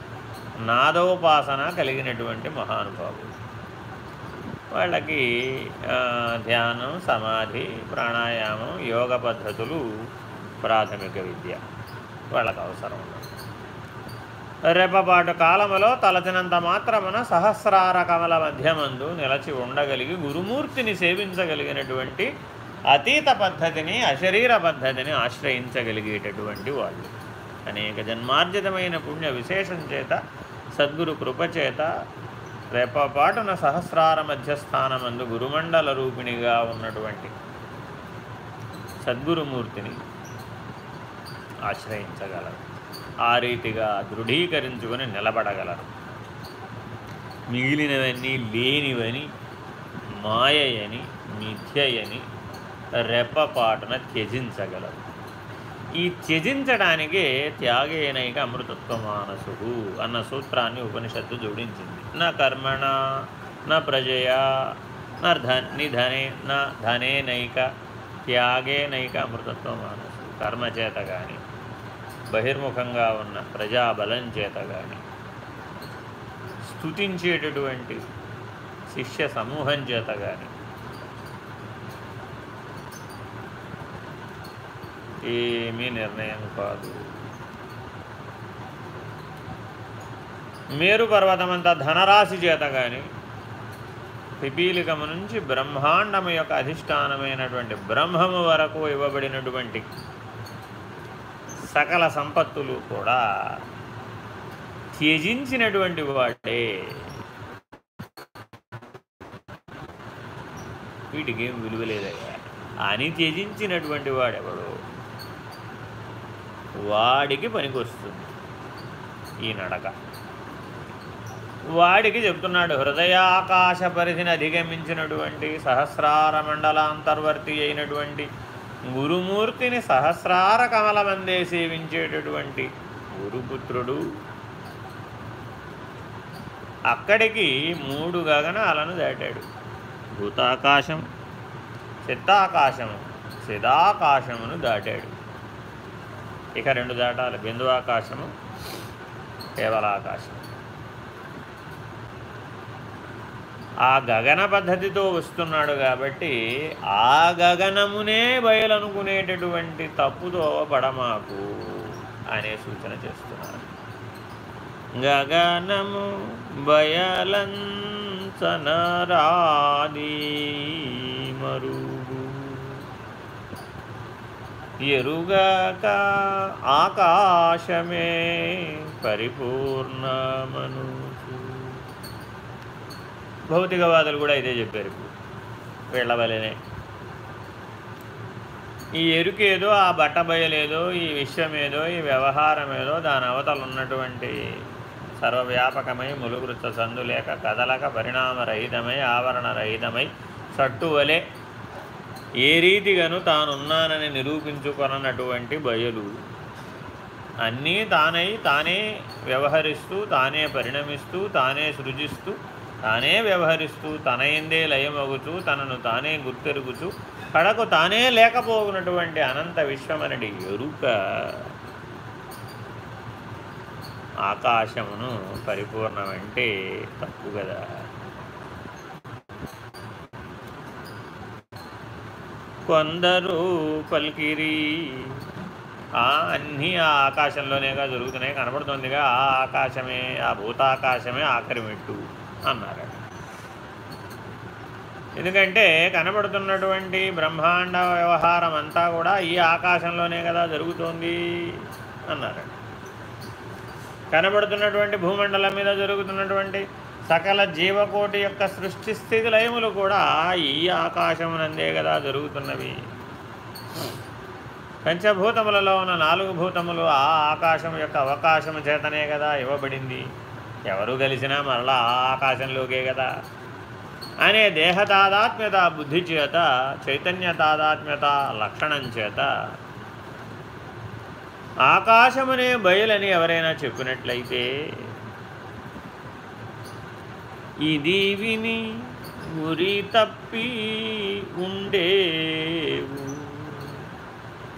నాదోపాసన కలిగినటువంటి మహానుభావులు. వాళ్ళకి ధ్యానం సమాధి ప్రాణాయామం యోగ పద్ధతులు ప్రాథమిక విద్య వాళ్ళకు అవసరం రెప్పపాటు కాలములో తలచినంత మాత్రమున సహస్రార కమల మధ్యమందు నిలచి ఉండగలిగి గురుమూర్తిని సేవించగలిగినటువంటి అతీత పద్ధతిని అశరీర పద్ధతిని ఆశ్రయించగలిగేటటువంటి వాళ్ళు. అనేక జన్మార్జితమైన పుణ్య విశేషం చేత సద్గురు కృపచేత రెప్పపాటున సహస్రార మధ్యస్థానమందు గురుమండల రూపిణిగా ఉన్నటువంటి సద్గురుమూర్తిని ఆశ్రయించగలరు. ఆ రీతిగా దృఢీకరించుకొని నిలబడగలరు. మిగిలినవన్నీ లేనివని మాయయని మిథ్యయని రెప్పపాటున త్యజించగలరు. ఈ త్యజించడానికే త్యాగేనైక అమృతత్వ మానసు అన్న సూత్రాన్ని ఉపనిషత్తు జోడించింది. నా కర్మణ నా ప్రజయ నా నిధనే నా ధనేనైక త్యాగేనైక అమృతత్వ మానసు కర్మచేత కానీ బహిర్ముఖంగా ఉన్న ప్రజాబలం చేత కానీ స్థుతించేటటువంటి శిష్య సమూహం చేత కానీ ఏమీ నిర్ణయం కాదు. మేరు పర్వతమంతా ధనరాశి చేత కానీ పిపీలికము నుంచి బ్రహ్మాండము యొక్క అధిష్టానమైనటువంటి బ్రహ్మము వరకు ఇవ్వబడినటువంటి సకల సంపత్తులు కూడా త్యజించినటువంటి వాడే. వీటికి ఏం విలువ లేదయ్యా అని త్యజించినటువంటి వాడెవడు? వాడికి పనికొస్తుంది. ఈ నడక. వాడికి చెప్తున్నాడు హృదయాకాశ పరిధిని అధిగమించినటువంటి సహస్రార మండలాంతర్వర్తి అయినటువంటి గురుమూర్తిని సహస్రార కమలమందే సేవించేటటువంటి గురుపుత్రుడు అక్కడికి మూడు గగనాలను దాటాడు. భూతాకాశం చిత్తాకాశము సిదాకాశమును దాటాడు. ఇక రెండు దాటాలి. బిందువాకాశము కేవలాకాశం ఆ గగన పద్ధతితో వస్తున్నాడు కాబట్టి ఆ గగనమునే బయలనుకునేటటువంటి తప్పుతో పడమాకు అనే సూచన చేస్తున్నారు గగనము బయలంచనరాది మరుగు. ఎరుగక ఆకాశమే పరిపూర్ణమను. భౌతికవాదులు కూడా ఇదే చెప్పారు ఇప్పుడు. ఈ ఎరుకేదో ఆ బట్ట బయలేదో ఈ విశ్వమేదో ఈ వ్యవహారం ఏదో దాని అవతలు ఉన్నటువంటి సర్వవ్యాపకమై ములుగురుత సందు లేక కదలక పరిణామరహితమై ఆవరణరహితమై సట్టువలే ఏ రీతిగాను తానున్నానని నిరూపించుకొనన్నటువంటి బయలు. అన్నీ తానై తానే వ్యవహరిస్తూ తానే పరిణమిస్తూ తానే సృజిస్తూ తానే వ్యవహరిస్తూ తన ఎందే లయమగుతూ తనను తానే గుర్తెరుగుచు కడకు తానే లేకపోగినటువంటి అనంత విశ్వమనడి ఎరుక. ఆకాశమును పరిపూర్ణమంటే తప్పు కదా కొందరు పలికిరి అన్నీ ఆ ఆకాశంలోనేగా జరుగుతున్నాయి కనబడుతుందిగా ఆ ఆకాశమే ఆ భూతాకాశమే ఆఖరి మెట్టు అన్నారు. ఎందుకంటే కనబడుతున్నటువంటి బ్రహ్మాండ వ్యవహారం అంతా కూడా ఈ ఆకాశంలోనే కదా జరుగుతోంది అన్నారు. కనబడుతున్నటువంటి భూమండలం మీద జరుగుతున్నటువంటి సకల జీవకోటి యొక్క సృష్టి స్థితి లయములు కూడా ఈ ఆకాశమునందే కదా జరుగుతున్నవి. పంచభూతములలో ఉన్న నాలుగు భూతములు ఆ ఆకాశం యొక్క అవకాశము చేతనే కదా ఇవ్వబడింది. ఎవరు కలిసినా మరలా ఆకాశంలోకే కదా. అనే దేహ తాదాత్మ్యత బుద్ధి చేత చైతన్య తాదాత్మ్యత లక్షణం చేత. ఆకాశమనే బయలని ఎవరైనా చెప్పినట్లయితే ఇది విని ఉరి తప్పి ఉండేవు.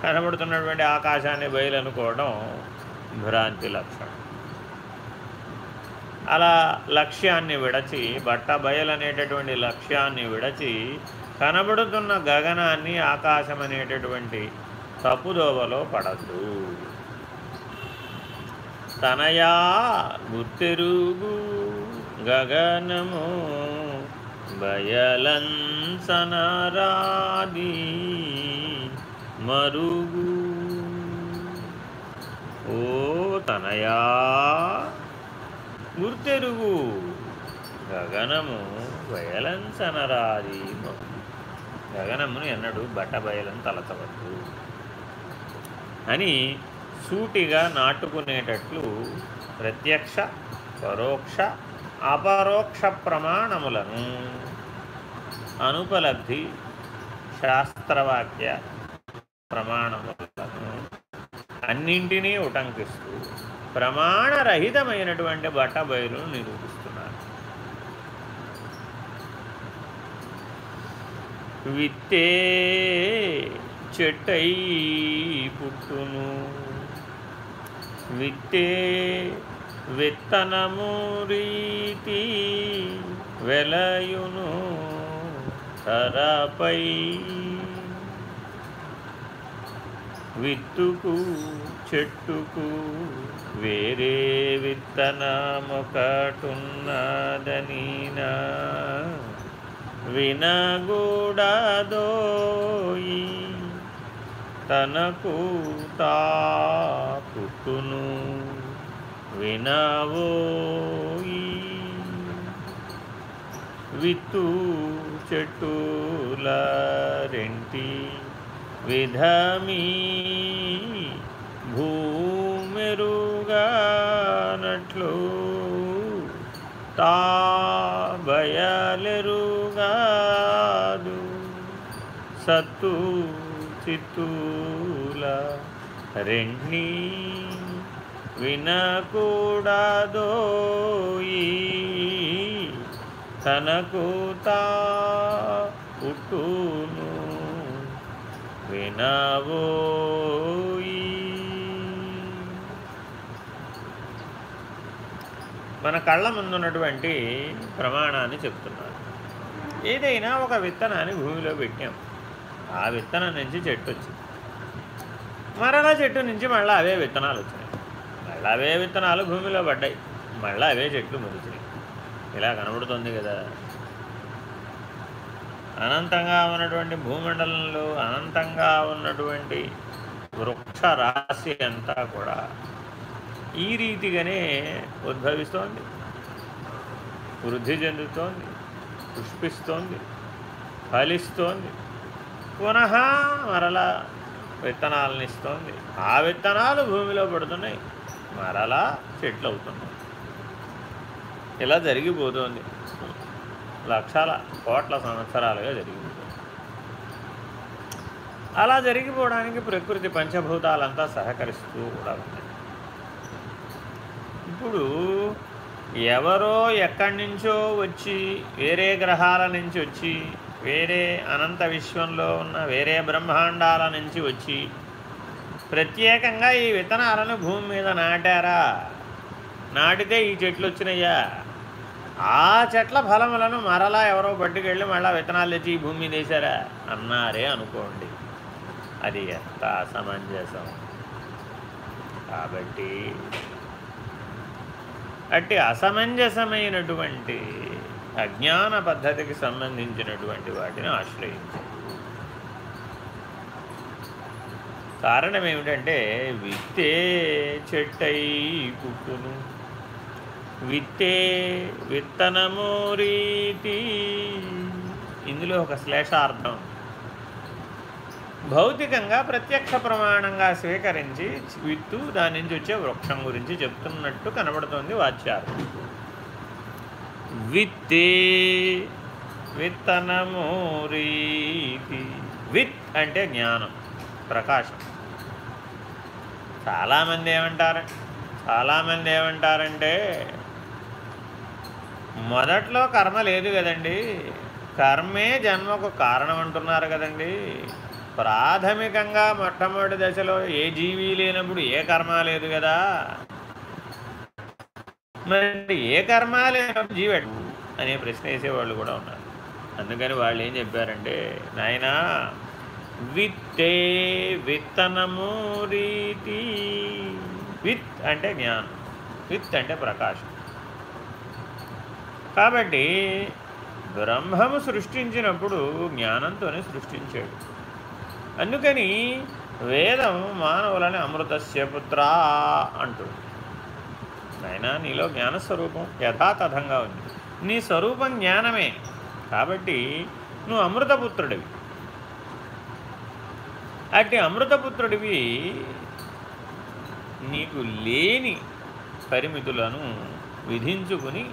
కనబడుతున్నటువంటి ఆకాశాన్ని బయలనుకోవడం భ్రాంతి లక్షణం. అలా లక్ష్యాన్ని విడచి బట్టబయలనేటటువంటి లక్ష్యాన్ని విడచి కనబడుతున్న గగనాన్ని ఆకాశం అనేటటువంటి తప్పుదోవలో పడద్దు. తనయా గుర్తెరుగు గగనము బయలంసనరాది మరుగు. ఓ తనయా గుర్తెరుగు గగనము బయలంచనరాది గగనమును ఎన్నడు బట బయలను తలచవద్దు. అని సూటిగా నాటుకునేటట్లు ప్రత్యక్ష పరోక్ష అపరోక్ష ప్రమాణములను అనుపలబ్ధి శాస్త్రవాక్య ప్రమాణములను అన్నింటినీ ఉటంకిస్తూ ప్రమాణరహితమైనటువంటి బట్టబయలును నిరూపిస్తున్నారు విత్తే చెట్టై పుట్టును. విత్తే విత్తనము రీతి వెలయును తరపై విత్తుకు చెట్టుకు వేరే విత్తనమొకటున్నదనీనా వినగూడదోయి తనకు తా వినవోయి విత్తు చెట్టుల రెంటి విధమీ మెరుగానట్లు తా భయాలెరుగాదు సత్తు చిత్తూల రెండ్ని వినకూడదోయి తనకు తా పుట్టును వినవో మన కళ్ళ ముందున్నటువంటి ప్రమాణాన్ని చెప్తున్నారు. ఏదైనా ఒక విత్తనాన్ని భూమిలో పెట్టాం. ఆ విత్తనం నుంచి చెట్టు వచ్చింది. మరలా చెట్టు నుంచి మళ్ళీ అవే విత్తనాలు వచ్చినాయి. మళ్ళీ అవే విత్తనాలు భూమిలో పడ్డాయి. మళ్ళీ అవే చెట్లు మొలిచినాయి ఇలా కనబడుతుంది కదా. అనంతంగా ఉన్నటువంటి భూమండలంలో అనంతంగా ఉన్నటువంటి వృక్ష రాశి అంతా కూడా ఈ రీతిగానే ఉద్భవిస్తోంది. వృద్ధి చెందుతోంది. పుష్పిస్తోంది. ఫలిస్తోంది. పునః మరలా విత్తనాలను ఇస్తోంది. ఆ విత్తనాలు భూమిలో పడుతున్నాయి. మరలా చెట్లు అవుతున్నాయి. ఇలా జరిగిపోతుంది. లక్షల కోట్ల సంవత్సరాలుగా జరిగిపోతుంది. అలా జరిగిపోవడానికి ప్రకృతి పంచభూతాలంతా సహకరిస్తూ కూడా ఉన్నాయి ఇప్పుడు ఎవరో ఎక్కడి నుంచో వచ్చి వేరే గ్రహాల నుంచి వచ్చి వేరే అనంత విశ్వంలో ఉన్న వేరే బ్రహ్మాండాల నుంచి వచ్చి ప్రత్యేకంగా ఈ విత్తనాలను భూమి మీద నాటారా? నాటితే ఈ చెట్లు వచ్చినాయా ఆ చెట్ల ఫలములను మరలా ఎవరో పట్టుకెళ్ళి మళ్ళా విత్తనాలు తెచ్చి ఈ భూమి మీద వేశారా? అన్నారే అనుకోండి. అది ఎంత అసమంజసం. కాబట్టి అట్టి అసమంజసమైనటువంటి అజ్ఞాన పద్ధతికి సంబంధించినటువంటి వాటిని ఆశ్రయించారు కారణం ఏమిటంటే విత్తే చెట్టై పుట్టును. విత్తే విత్తనము రీతి. ఇందులో ఒక శ్లేషార్థం భౌతికంగా ప్రత్యక్ష ప్రమాణంగా స్వీకరించి విత్తు దాని నుంచి వచ్చే వృక్షం గురించి చెప్తున్నట్టు కనబడుతోంది వాచ్యార్థం. విత్తే విత్తనము రీతి. విత్ అంటే జ్ఞానం ప్రకాశం. చాలామంది ఏమంటారు చాలామంది ఏమంటారంటే మొదట్లో కర్మ లేదు కదండి. కర్మే జన్మకు కారణం అంటున్నారు కదండి. ప్రాథమికంగా మొట్టమొదటి దశలో ఏ జీవి లేనప్పుడు ఏ కర్మ లేదు కదా. మరి ఏ కర్మ లేనప్పుడు జీవడు అనే ప్రశ్న వేసేవాళ్ళు కూడా ఉన్నారు. అందుకని వాళ్ళు ఏం చెప్పారంటే నాయన విత్తే విత్తనము రీతి. విత్ అంటే జ్ఞానం. విత్ అంటే ప్రకాశం. కాబట్టి బ్రహ్మము సృష్టించినప్పుడు జ్ఞానంతోనే సృష్టించాడు. అందుకని వేదం మానవులని అమృతస్య పుత్ర అంటుంది. నాయన నీలో జ్ఞానస్వరూపం యథాతథంగా ఉంది. నీ స్వరూపం జ్ఞానమే. కాబట్టి నువ్వు అమృతపుత్రుడివి. అట్టి అమృతపుత్రుడివి నీకు లేని పరిమితులను విధించుకుని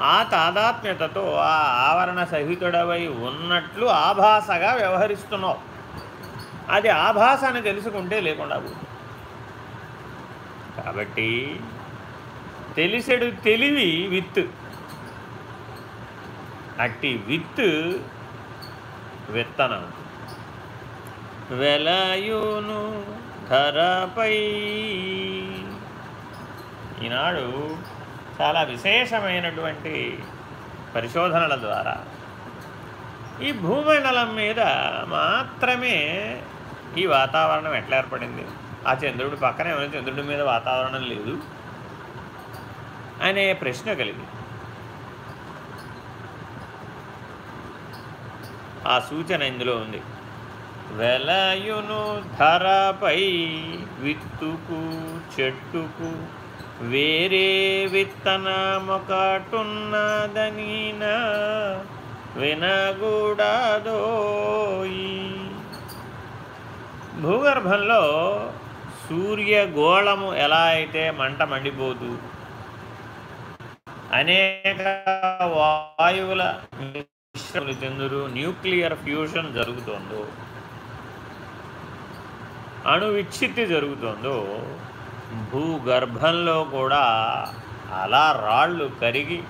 ఆ తాదాత్మ్యతతో ఆ ఆవరణ సహితుడవై ఉన్నట్లు ఆభాసగా వ్యవహరిస్తున్నావు. అది ఆభాస అని తెలుసుకుంటే లేకుండా కాబట్టి తెలిసెడు తెలివి విత్. అట్టి విత్ విత్తనం. వెలయును ధరపై. ఈనాడు చాలా విశేషమైనటువంటి పరిశోధనల ద్వారా ఈ భూమండలం మీద మాత్రమే ఈ వాతావరణం ఎట్లా ఏర్పడింది? ఆ చంద్రుడి పక్కనే ఉన్న చంద్రుడి మీద వాతావరణం లేదు అనే ప్రశ్న కలిగి ఆ సూచన ఇందులో ఉంది. వెలయును ధరపై విత్తుకు చెట్టుకు వేరే విత్తనమొకటున్నదనినా వినగూడదోయి భూగర్భంలో సూర్యగోళము ఎలా అయితే మంట మండిపోతూ అనేక వాయువుల మిశ్రములు చెందురు న్యూక్లియర్ ఫ్యూషన్ జరుగుతుందో అణు విచ్ఛిత్తి జరుగుతుందో భూగర్భంలో కూడా అలా రాళ్ళు కరిగి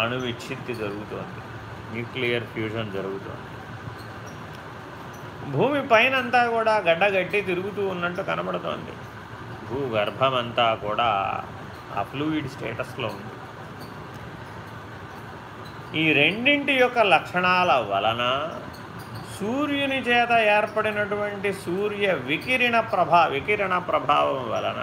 అణు విచ్ఛిత్తి జరుగుతోంది. న్యూక్లియర్ ఫ్యూజన్ జరుగుతోంది. భూమి పైన అంతా కూడా గడ్డగట్టి తిరుగుతూ ఉన్నట్టు కనబడుతోంది. భూగర్భం అంతా కూడా ఆ ఫ్లూయిడ్ స్టేటస్లో ఉంది. ఈ రెండింటి యొక్క లక్షణాల వలన సూర్యుని చేత ఏర్పడినటువంటి సూర్య వికిరణ ప్రభా వికిరణ ప్రభావం వలన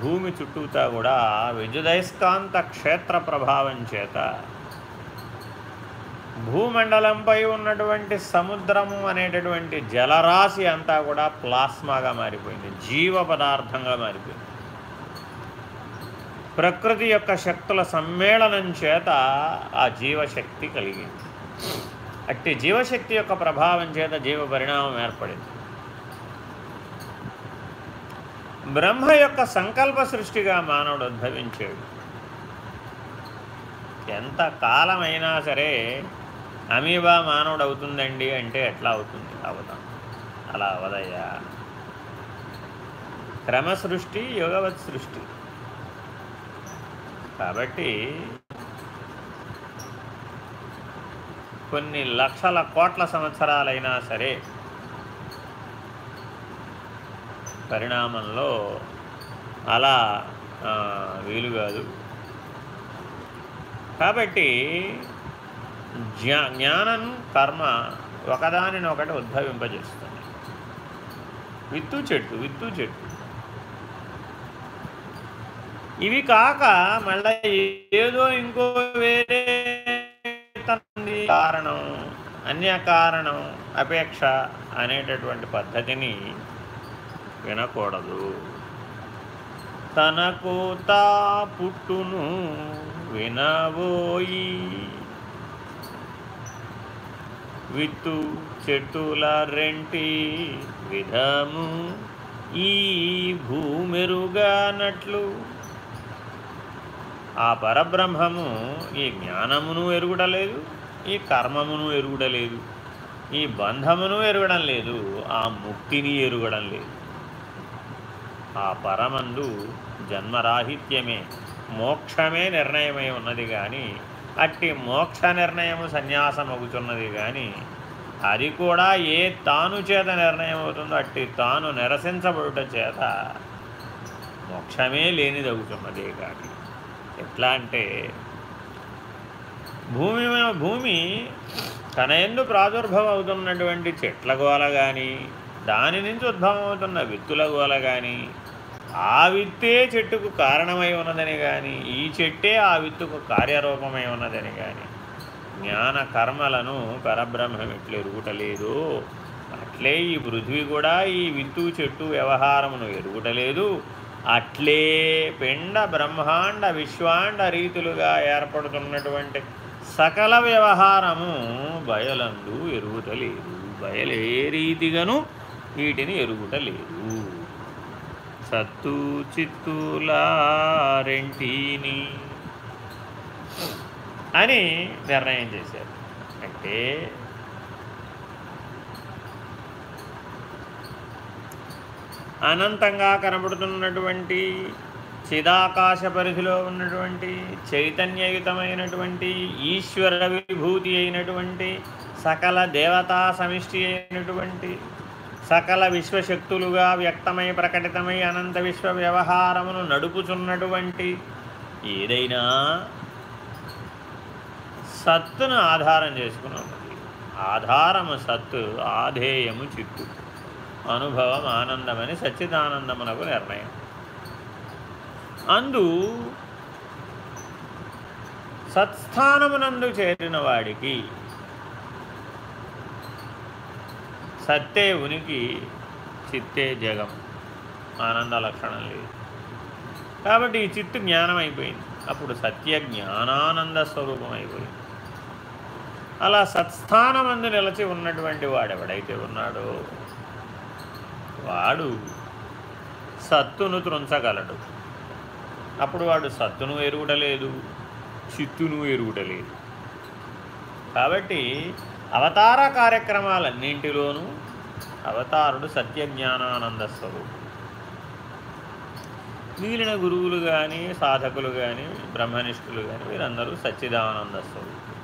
భూమి చుట్టూతా కూడా విద్యుదయస్కాంత క్షేత్ర ప్రభావం చేత భూమండలంపై ఉన్నటువంటి సముద్రము అనేటటువంటి జలరాశి అంతా కూడా ప్లాస్మాగా మారిపోయింది. జీవ పదార్థంగా మారిపోయింది. ప్రకృతి యొక్క శక్తుల సమ్మేళనం చేత ఆ జీవశక్తి కలిగింది. అట్టి జీవశక్తి యొక్క ప్రభావం చేత జీవ పరిణామం ఏర్పడింది. బ్రహ్మ యొక్క సంకల్ప సృష్టిగా మానవుడు ఉద్భవించాడు. ఎంత కాలమైనా సరే అమీబా మానవుడు అవుతుందండి అంటే ఎట్లా అవుతుంది? అవతం. అలా అవదయ్యా. క్రమ సృష్టి యోగవత్ సృష్టి. కాబట్టి కొన్ని లక్షల కోట్ల సంవత్సరాలైనా సరే పరిణామంలో అలా వీలు కాదు. కాబట్టి జ్ఞా జ్ఞానం కర్మ ఒకదానినొకటి ఉద్భవింపజేస్తుంది. విత్తు చెట్టు విత్తు చెట్టు. ఇవి కాక మళ్ళీ ఏదో ఇంకో వేరే కారణం అన్య కారణం అపేక్ష అనేటటువంటి పద్ధతిని వినకూడదు. తనకు తా పుట్టును వినబోయి విత్తు చెట్టుల రెంటి విధము ఈ భూమెరుగానట్లు. ఆ పరబ్రహ్మము ఈ జ్ఞానమును ఎరుగుడలేదు ఈ కర్మమును ఎరుగుడలేదు ఈ బంధమును ఎరగడం లేదు. ఆ ముక్తిని ఎరుగడం లేదు. ఆ పరమందు జన్మరాహిత్యమే మోక్షమే నిర్ణయమై ఉన్నది కానీ అట్టి మోక్ష నిర్ణయము సన్యాసమగుచున్నది కానీ అది కూడా ఏ తాను చేత నిర్ణయం అవుతుందో అట్టి తాను నిరసించబడుట చేత మోక్షమే లేనిదవుతున్నదే కానీ ఎట్లా అంటే భూమి భూమి తన ఎందు ప్రాదుర్భవం అవుతున్నటువంటి చెట్ల గోల కానీ దాని నుంచి ఉద్భవం అవుతున్న విత్తుల గోల కానీ ఆ విత్తే చెట్టుకు కారణమై ఉన్నదని కానీ ఈ చెట్టే ఆ విత్తుకు కార్యరూపమై ఉన్నదని కానీ జ్ఞాన కర్మలను పరబ్రహ్మం ఎట్లు ఎరుగుటలేదు. అట్లే ఈ పృథ్వీ కూడా ఈ విత్తు చెట్టు వ్యవహారమును ఎరుగుటలేదు. అట్లే పిండ బ్రహ్మాండ విశ్వాండ రీతులుగా ఏర్పడుతున్నటువంటి సకల వ్యవహారము బయలందు ఎరుగుటలేదు. బయలే రీతిగాను వీటిని ఎరుగుట లేదు సత్తు చిత్తులారెంటిని అని నిర్ణయం చేశారు. అంటే అనంతంగా కనబడుతున్నటువంటి చిదాకాశ పరిధిలో ఉన్నటువంటి చైతన్యయుతమైనటువంటి ఈశ్వర విభూతి అయినటువంటి సకల దేవతా సమిష్టి అయినటువంటి సకల విశ్వశక్తులుగా వ్యక్తమై ప్రకటితమై అనంత విశ్వ వ్యవహారమును నడుపుచున్నటువంటి ఏదైనా సత్తును ఆధారం చేసుకుని ఉన్నది ఆధారము సత్తు ఆధేయము చిత్తు. అనుభవం ఆనందమని సచ్చిదానందమునకు నిర్ణయం. అందు సత్స్థానమునందు చేరిన వాడికి సత్తే ఉనికి చిత్తే జగం. ఆనంద లక్షణం లేదు. కాబట్టి ఈ చిత్తు జ్ఞానం అయిపోయింది అప్పుడు సత్య జ్ఞానానంద స్వరూపం అయిపోయింది అలా సత్స్థానమందు నిలచి ఉన్నటువంటి వాడెవడైతే ఉన్నాడో వాడు సత్తును త్రుంచగలడు. అప్పుడు వాడు సత్తును ఎరుగుటలేదు చిత్తును ఎరుగుటలేదు. కాబట్టి అవతార కార్యక్రమాలన్నింటిలోనూ అవతారుడు సత్యజ్ఞానానంద స్వరూపుడు. మిగిలిన గురువులు కానీ సాధకులు కానీ బ్రహ్మనిష్ఠులు కానీ వీరందరూ సచ్చిదానంద స్వరూపుడు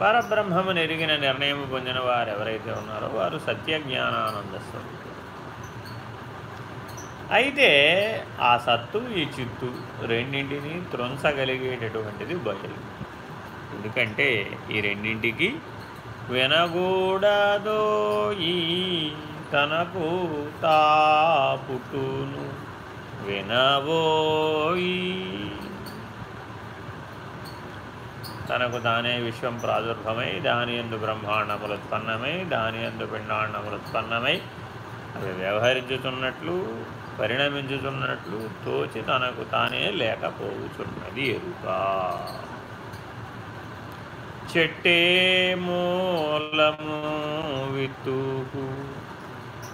పరబ్రహ్మము నెరిగిన నిర్ణయం పొందిన వారు ఎవరైతే ఉన్నారో వారు సత్యజ్ఞానానంద స్వరూపుడు అయితే ఆ సత్తు ఈ చిత్తు రెండింటిని త్రొంచగలిగేటటువంటిది బయలు ఎందుకంటే ఈ రెండింటికి వినగూడదో ఈ తనకు తాపుటును వినబోయి తనకు తానే విశ్వం ప్రాదుర్భమై దాని ఎందు బ్రహ్మాండములుత్పన్నమై దాని ఎందు పిండాండములుత్పన్నమై అవి వ్యవహరించుతున్నట్లు పరిణమించుతున్నట్లు తోచి తనకు తానే లేకపోవుచున్నది ఎరుక. చెట్టే మూలము విత్తుకు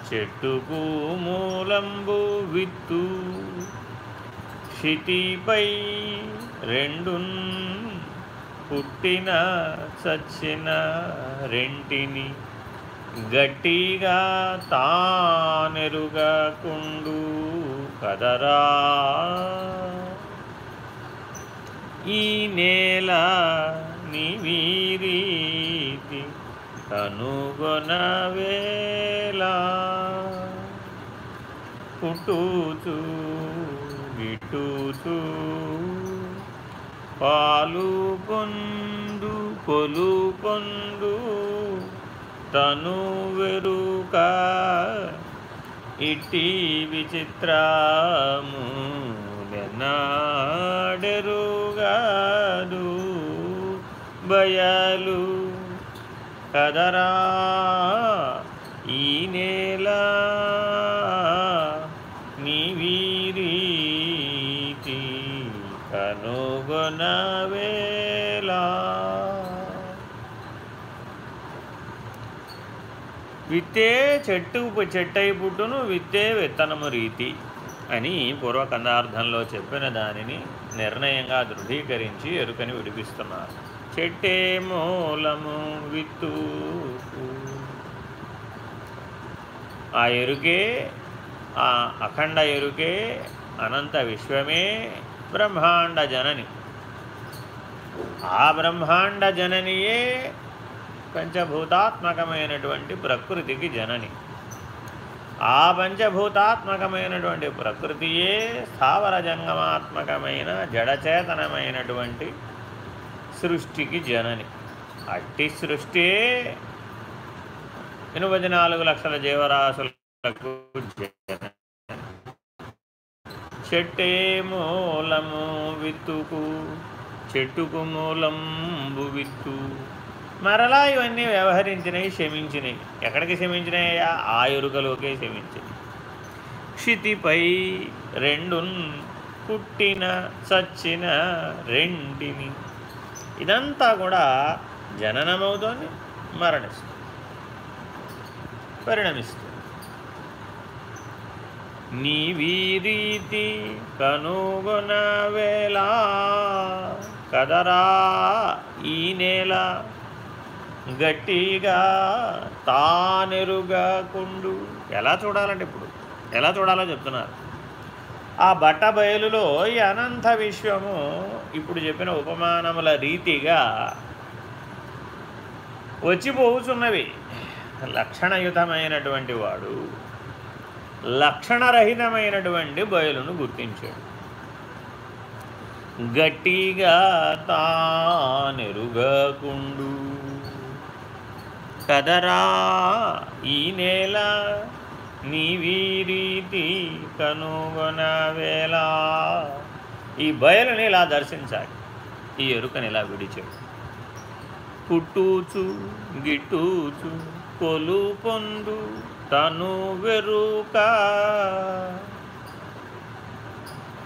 చెట్టుకు మూలంబు విత్తు. క్షితిపై రెండు పుట్టిన చచ్చిన రెంటిని గట్టిగా తానెరుగకుండు కదరా. ఈ నేల నివీరీతి కనుగొనవేలా పుట్టుచు విటుచు పాలు పొందు పొలు పొందు. తను వెరుక ఇట్టి విచిత్రము నాడెరుగాదు బయలు కదరా ఈ నేల విత్తే చెట్టు చెట్టై పుట్టును విత్తే విత్తనము రీతి అని పూర్వకందార్థంలో చెప్పిన దానిని నిర్ణయంగా దృఢీకరించి ఎరుకని విడిపిస్తున్నారు. చెట్టే మూలము విత్తు. ఆ ఎరుకే ఆ అఖండ ఎరుకే అనంత విశ్వమే బ్రహ్మాండ జనని. ఆ బ్రహ్మాండ జననియే పంచభూతాత్మకమైనటువంటి ప్రకృతికి జనని. ఆ పంచభూతాత్మకమైనటువంటి ప్రకృతియే స్థావర జంగమాత్మకమైన జడచేతనమైనటువంటి సృష్టికి జనని. అట్టి సృష్టి ఎనభై నాలుగు లక్షల జీవరాశులకు చెట్టే మూలము విత్తుకు చెట్టుకు మూలంబు విత్తు. మరలా ఇవన్నీ వ్యవహరించినవి క్షమించినవి. ఎక్కడికి క్షమించినాయా ఆ ఎరుకలోకే క్షమించినవి క్షితిపై రెండు పుట్టిన చచ్చిన రెండిని. ఇదంతా కూడా జననమవుతోంది మరణిస్తుంది. పరిణమిస్తుంది. నీవీరీతి కనుగొనవేలా కదరా ఈ నేల గట్టిగా తానెరుగాకుండు ఎలా చూడాలంటే ఇప్పుడు? ఎలా చూడాలో చెప్తున్నారు. ఆ బట్ట బయలులో ఈ అనంత విశ్వము ఇప్పుడు చెప్పిన ఉపమానముల రీతిగా వచ్చిపోవుచున్నవి. లక్షణయుతమైనటువంటి వాడు లక్షణరహితమైనటువంటి బయలును గుర్తించాడు. గట్టిగా తానెరుగకుండు కదరా ఈ నేల నీవీరీతి కనుగొనవేలా ఈ బయలుని ఇలా దర్శించాలి ఈ ఎరుకని ఇలా విడిచాడు పుట్టూచు గిట్టూచు కొలు పొందు తను వెరుక.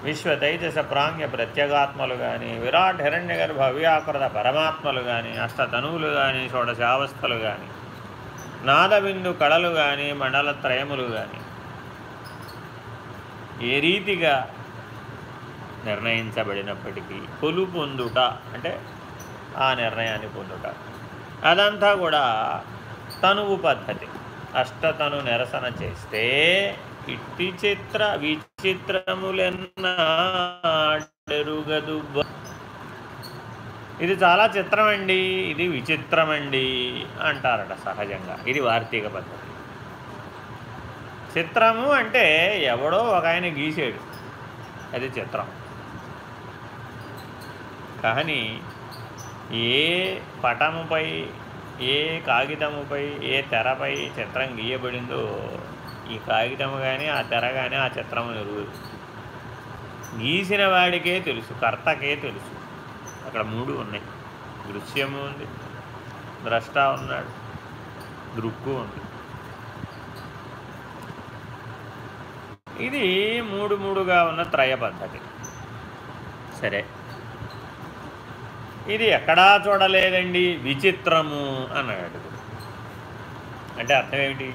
విశ్వతైజస ప్రాంగ్య ప్రత్యేగాత్మలు కానీ విరాట్ హిరణ్యగర్భ వ్యాకృత పరమాత్మలు కానీ అష్టతనువులు కానీ షోడశావస్థలు కానీ నాదబిందు కళలు కానీ మండలత్రయములు కానీ ఏ రీతిగా నిర్ణయించబడినప్పటికీ కొలు పొందుట అంటే ఆ నిర్ణయాన్ని పొందుట. అదంతా కూడా తనువు పద్ధతి. అష్టతను నిరసన చేస్తే ఇట్టి చిత్ర విచిత్రములెన్నగదు ఇది చాలా చిత్రమండి ఇది విచిత్రమండి అంటారట సహజంగా. ఇది వార్తీక పద్ధతి. చిత్రము అంటే ఎవడో ఒక ఆయన గీసాడు అది చిత్రం. కానీ ఏ పటముపై ఏ కాగితముపై ఏ తెరపై చిత్రం గీయబడిందో ఈ కాగితము కానీ ఆ తెర కానీ ఆ చిత్రము ఎరుగు గీసిన వాడికే తెలుసు కర్తకే తెలుసు. అక్కడ మూడు ఉన్నాయి. దృశ్యము ఉంది ద్రష్ట ఉన్నాడు దృక్కు ఉంది. ఇది మూడు మూడుగా ఉన్న త్రయ పద్ధతి. సరే. ఇది ఎక్కడా చూడలేదండి విచిత్రము అన్నాడు. అంటే అర్థం ఏమిటి?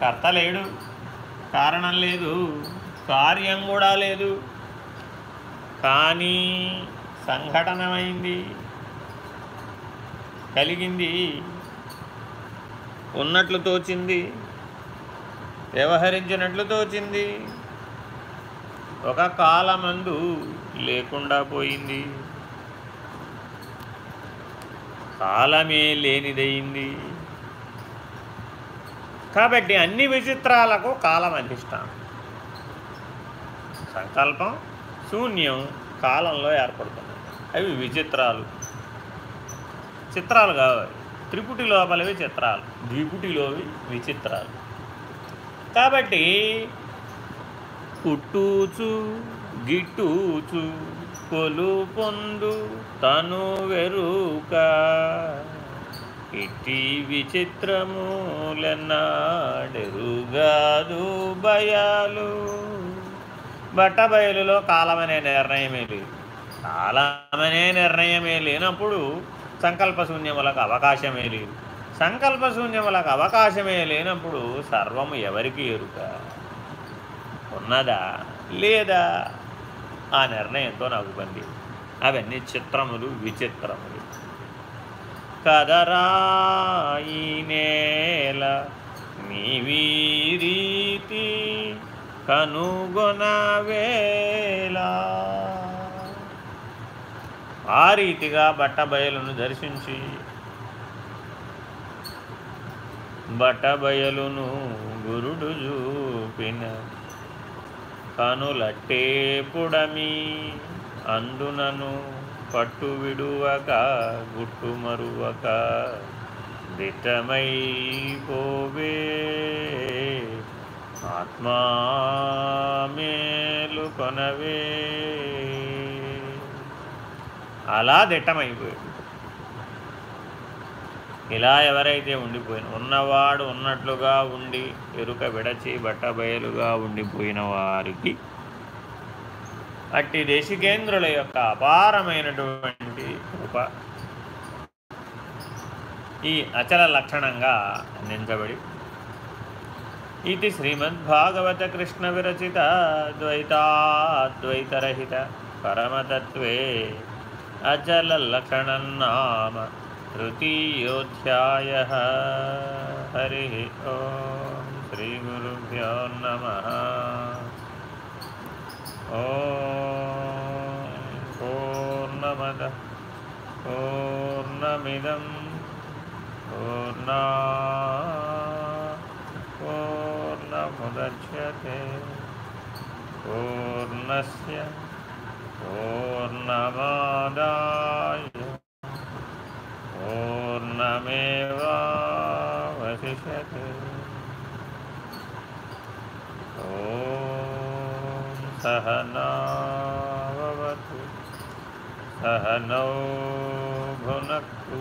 కర్త లేడు కారణం లేదు కార్యం కూడా లేదు. కానీ సంఘటనమైంది. కలిగింది. ఉన్నట్లు తోచింది. వ్యవహరించినట్లు తోచింది. ఒక కాలమందు లేకుండా పోయింది. కాలమే లేనిదయింది. కాబట్టి అన్ని విచిత్రాలకు కాలం అధిష్టానం. సంకల్పం శూన్యం కాలంలో ఏర్పడుతుంది. అవి విచిత్రాలు. చిత్రాలు కావాలి త్రిపుటి లోపలవి చిత్రాలు. ద్విపుటిలోవి విచిత్రాలు. కాబట్టి పుట్టూచు గిట్టూచు కొలు పొందు తను వెరుక ఇట్టి విచిత్రములెన్నాడెరుగాదు భయాలు. బట్టబయలులో కాలమనే నిర్ణయమే లేదు కాలమనే నిర్ణయమే లేనప్పుడు సంకల్పశూన్యములకు అవకాశమే లేదు. సంకల్పశూన్యములకు అవకాశమే లేనప్పుడు సర్వము ఎవరికి ఎరుక? ఉన్నదా? లేదా? ఆ నిర్ణయంతో నాకు పంది అవన్నీ చిత్రములు విచిత్రములు. కదరాయి నేల నీవీరీతి కనుగొనవేలా ఆ రీతిగా బట్టబయలును దర్శించి బట్టబయలును గురుడు చూపిన కనులట్టేపుడమి అందునను పట్టు విడువక గుట్టు మరువక దిట్టమై ఆత్మా మేలు కొనవే. అలా దిట్టమైపోయాడు. ఇలా ఎవరైతే ఉండిపోయిన ఉన్నవాడు ఉన్నట్లుగా ఉండి ఎరుక విడచి బట్టబయలుగా ఉండిపోయిన వారికి అట్టి దేశికేంద్రుల యొక్క అపారమైనటువంటి ఉప ఈ అచల లక్షణంగా అందించబడి ఇది శ్రీమద్భాగవత కృష్ణ విరచిత ద్వైతాద్వైతరహిత పరమతత్వే अजललखणन्नाम तृतीयोऽध्यायः। हरिः ॐ श्रीगुरुभ्यो नमः। ॐ पूर्णमदः पूर्णमिदं पूर्णा पूर्णमुदच्यते। पूर्णस्य पूर्णमादाय पूर्णमेवावशिष्यते ॐ सहनावतु सहनौ भुनक्तु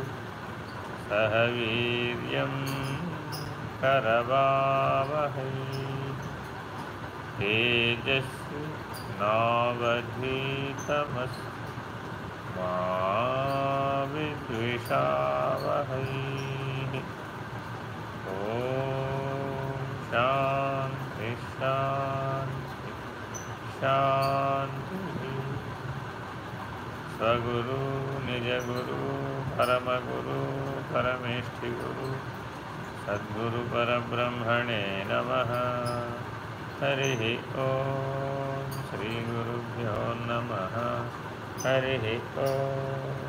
सह वीर्यम् करवावहै तेजस्वी नावधीतमस्तु मा विद्विषावहै ॐ शान्ति शान्ति, शान्तिः। स्वगुरु, निजगुरु, परमगुरु, परमेष्ठिगुरु सद्गुरुपरब्रह्मणे नमः। हरिः ॐ श्रीगुरुभ्यो नमः। हरिः ॐ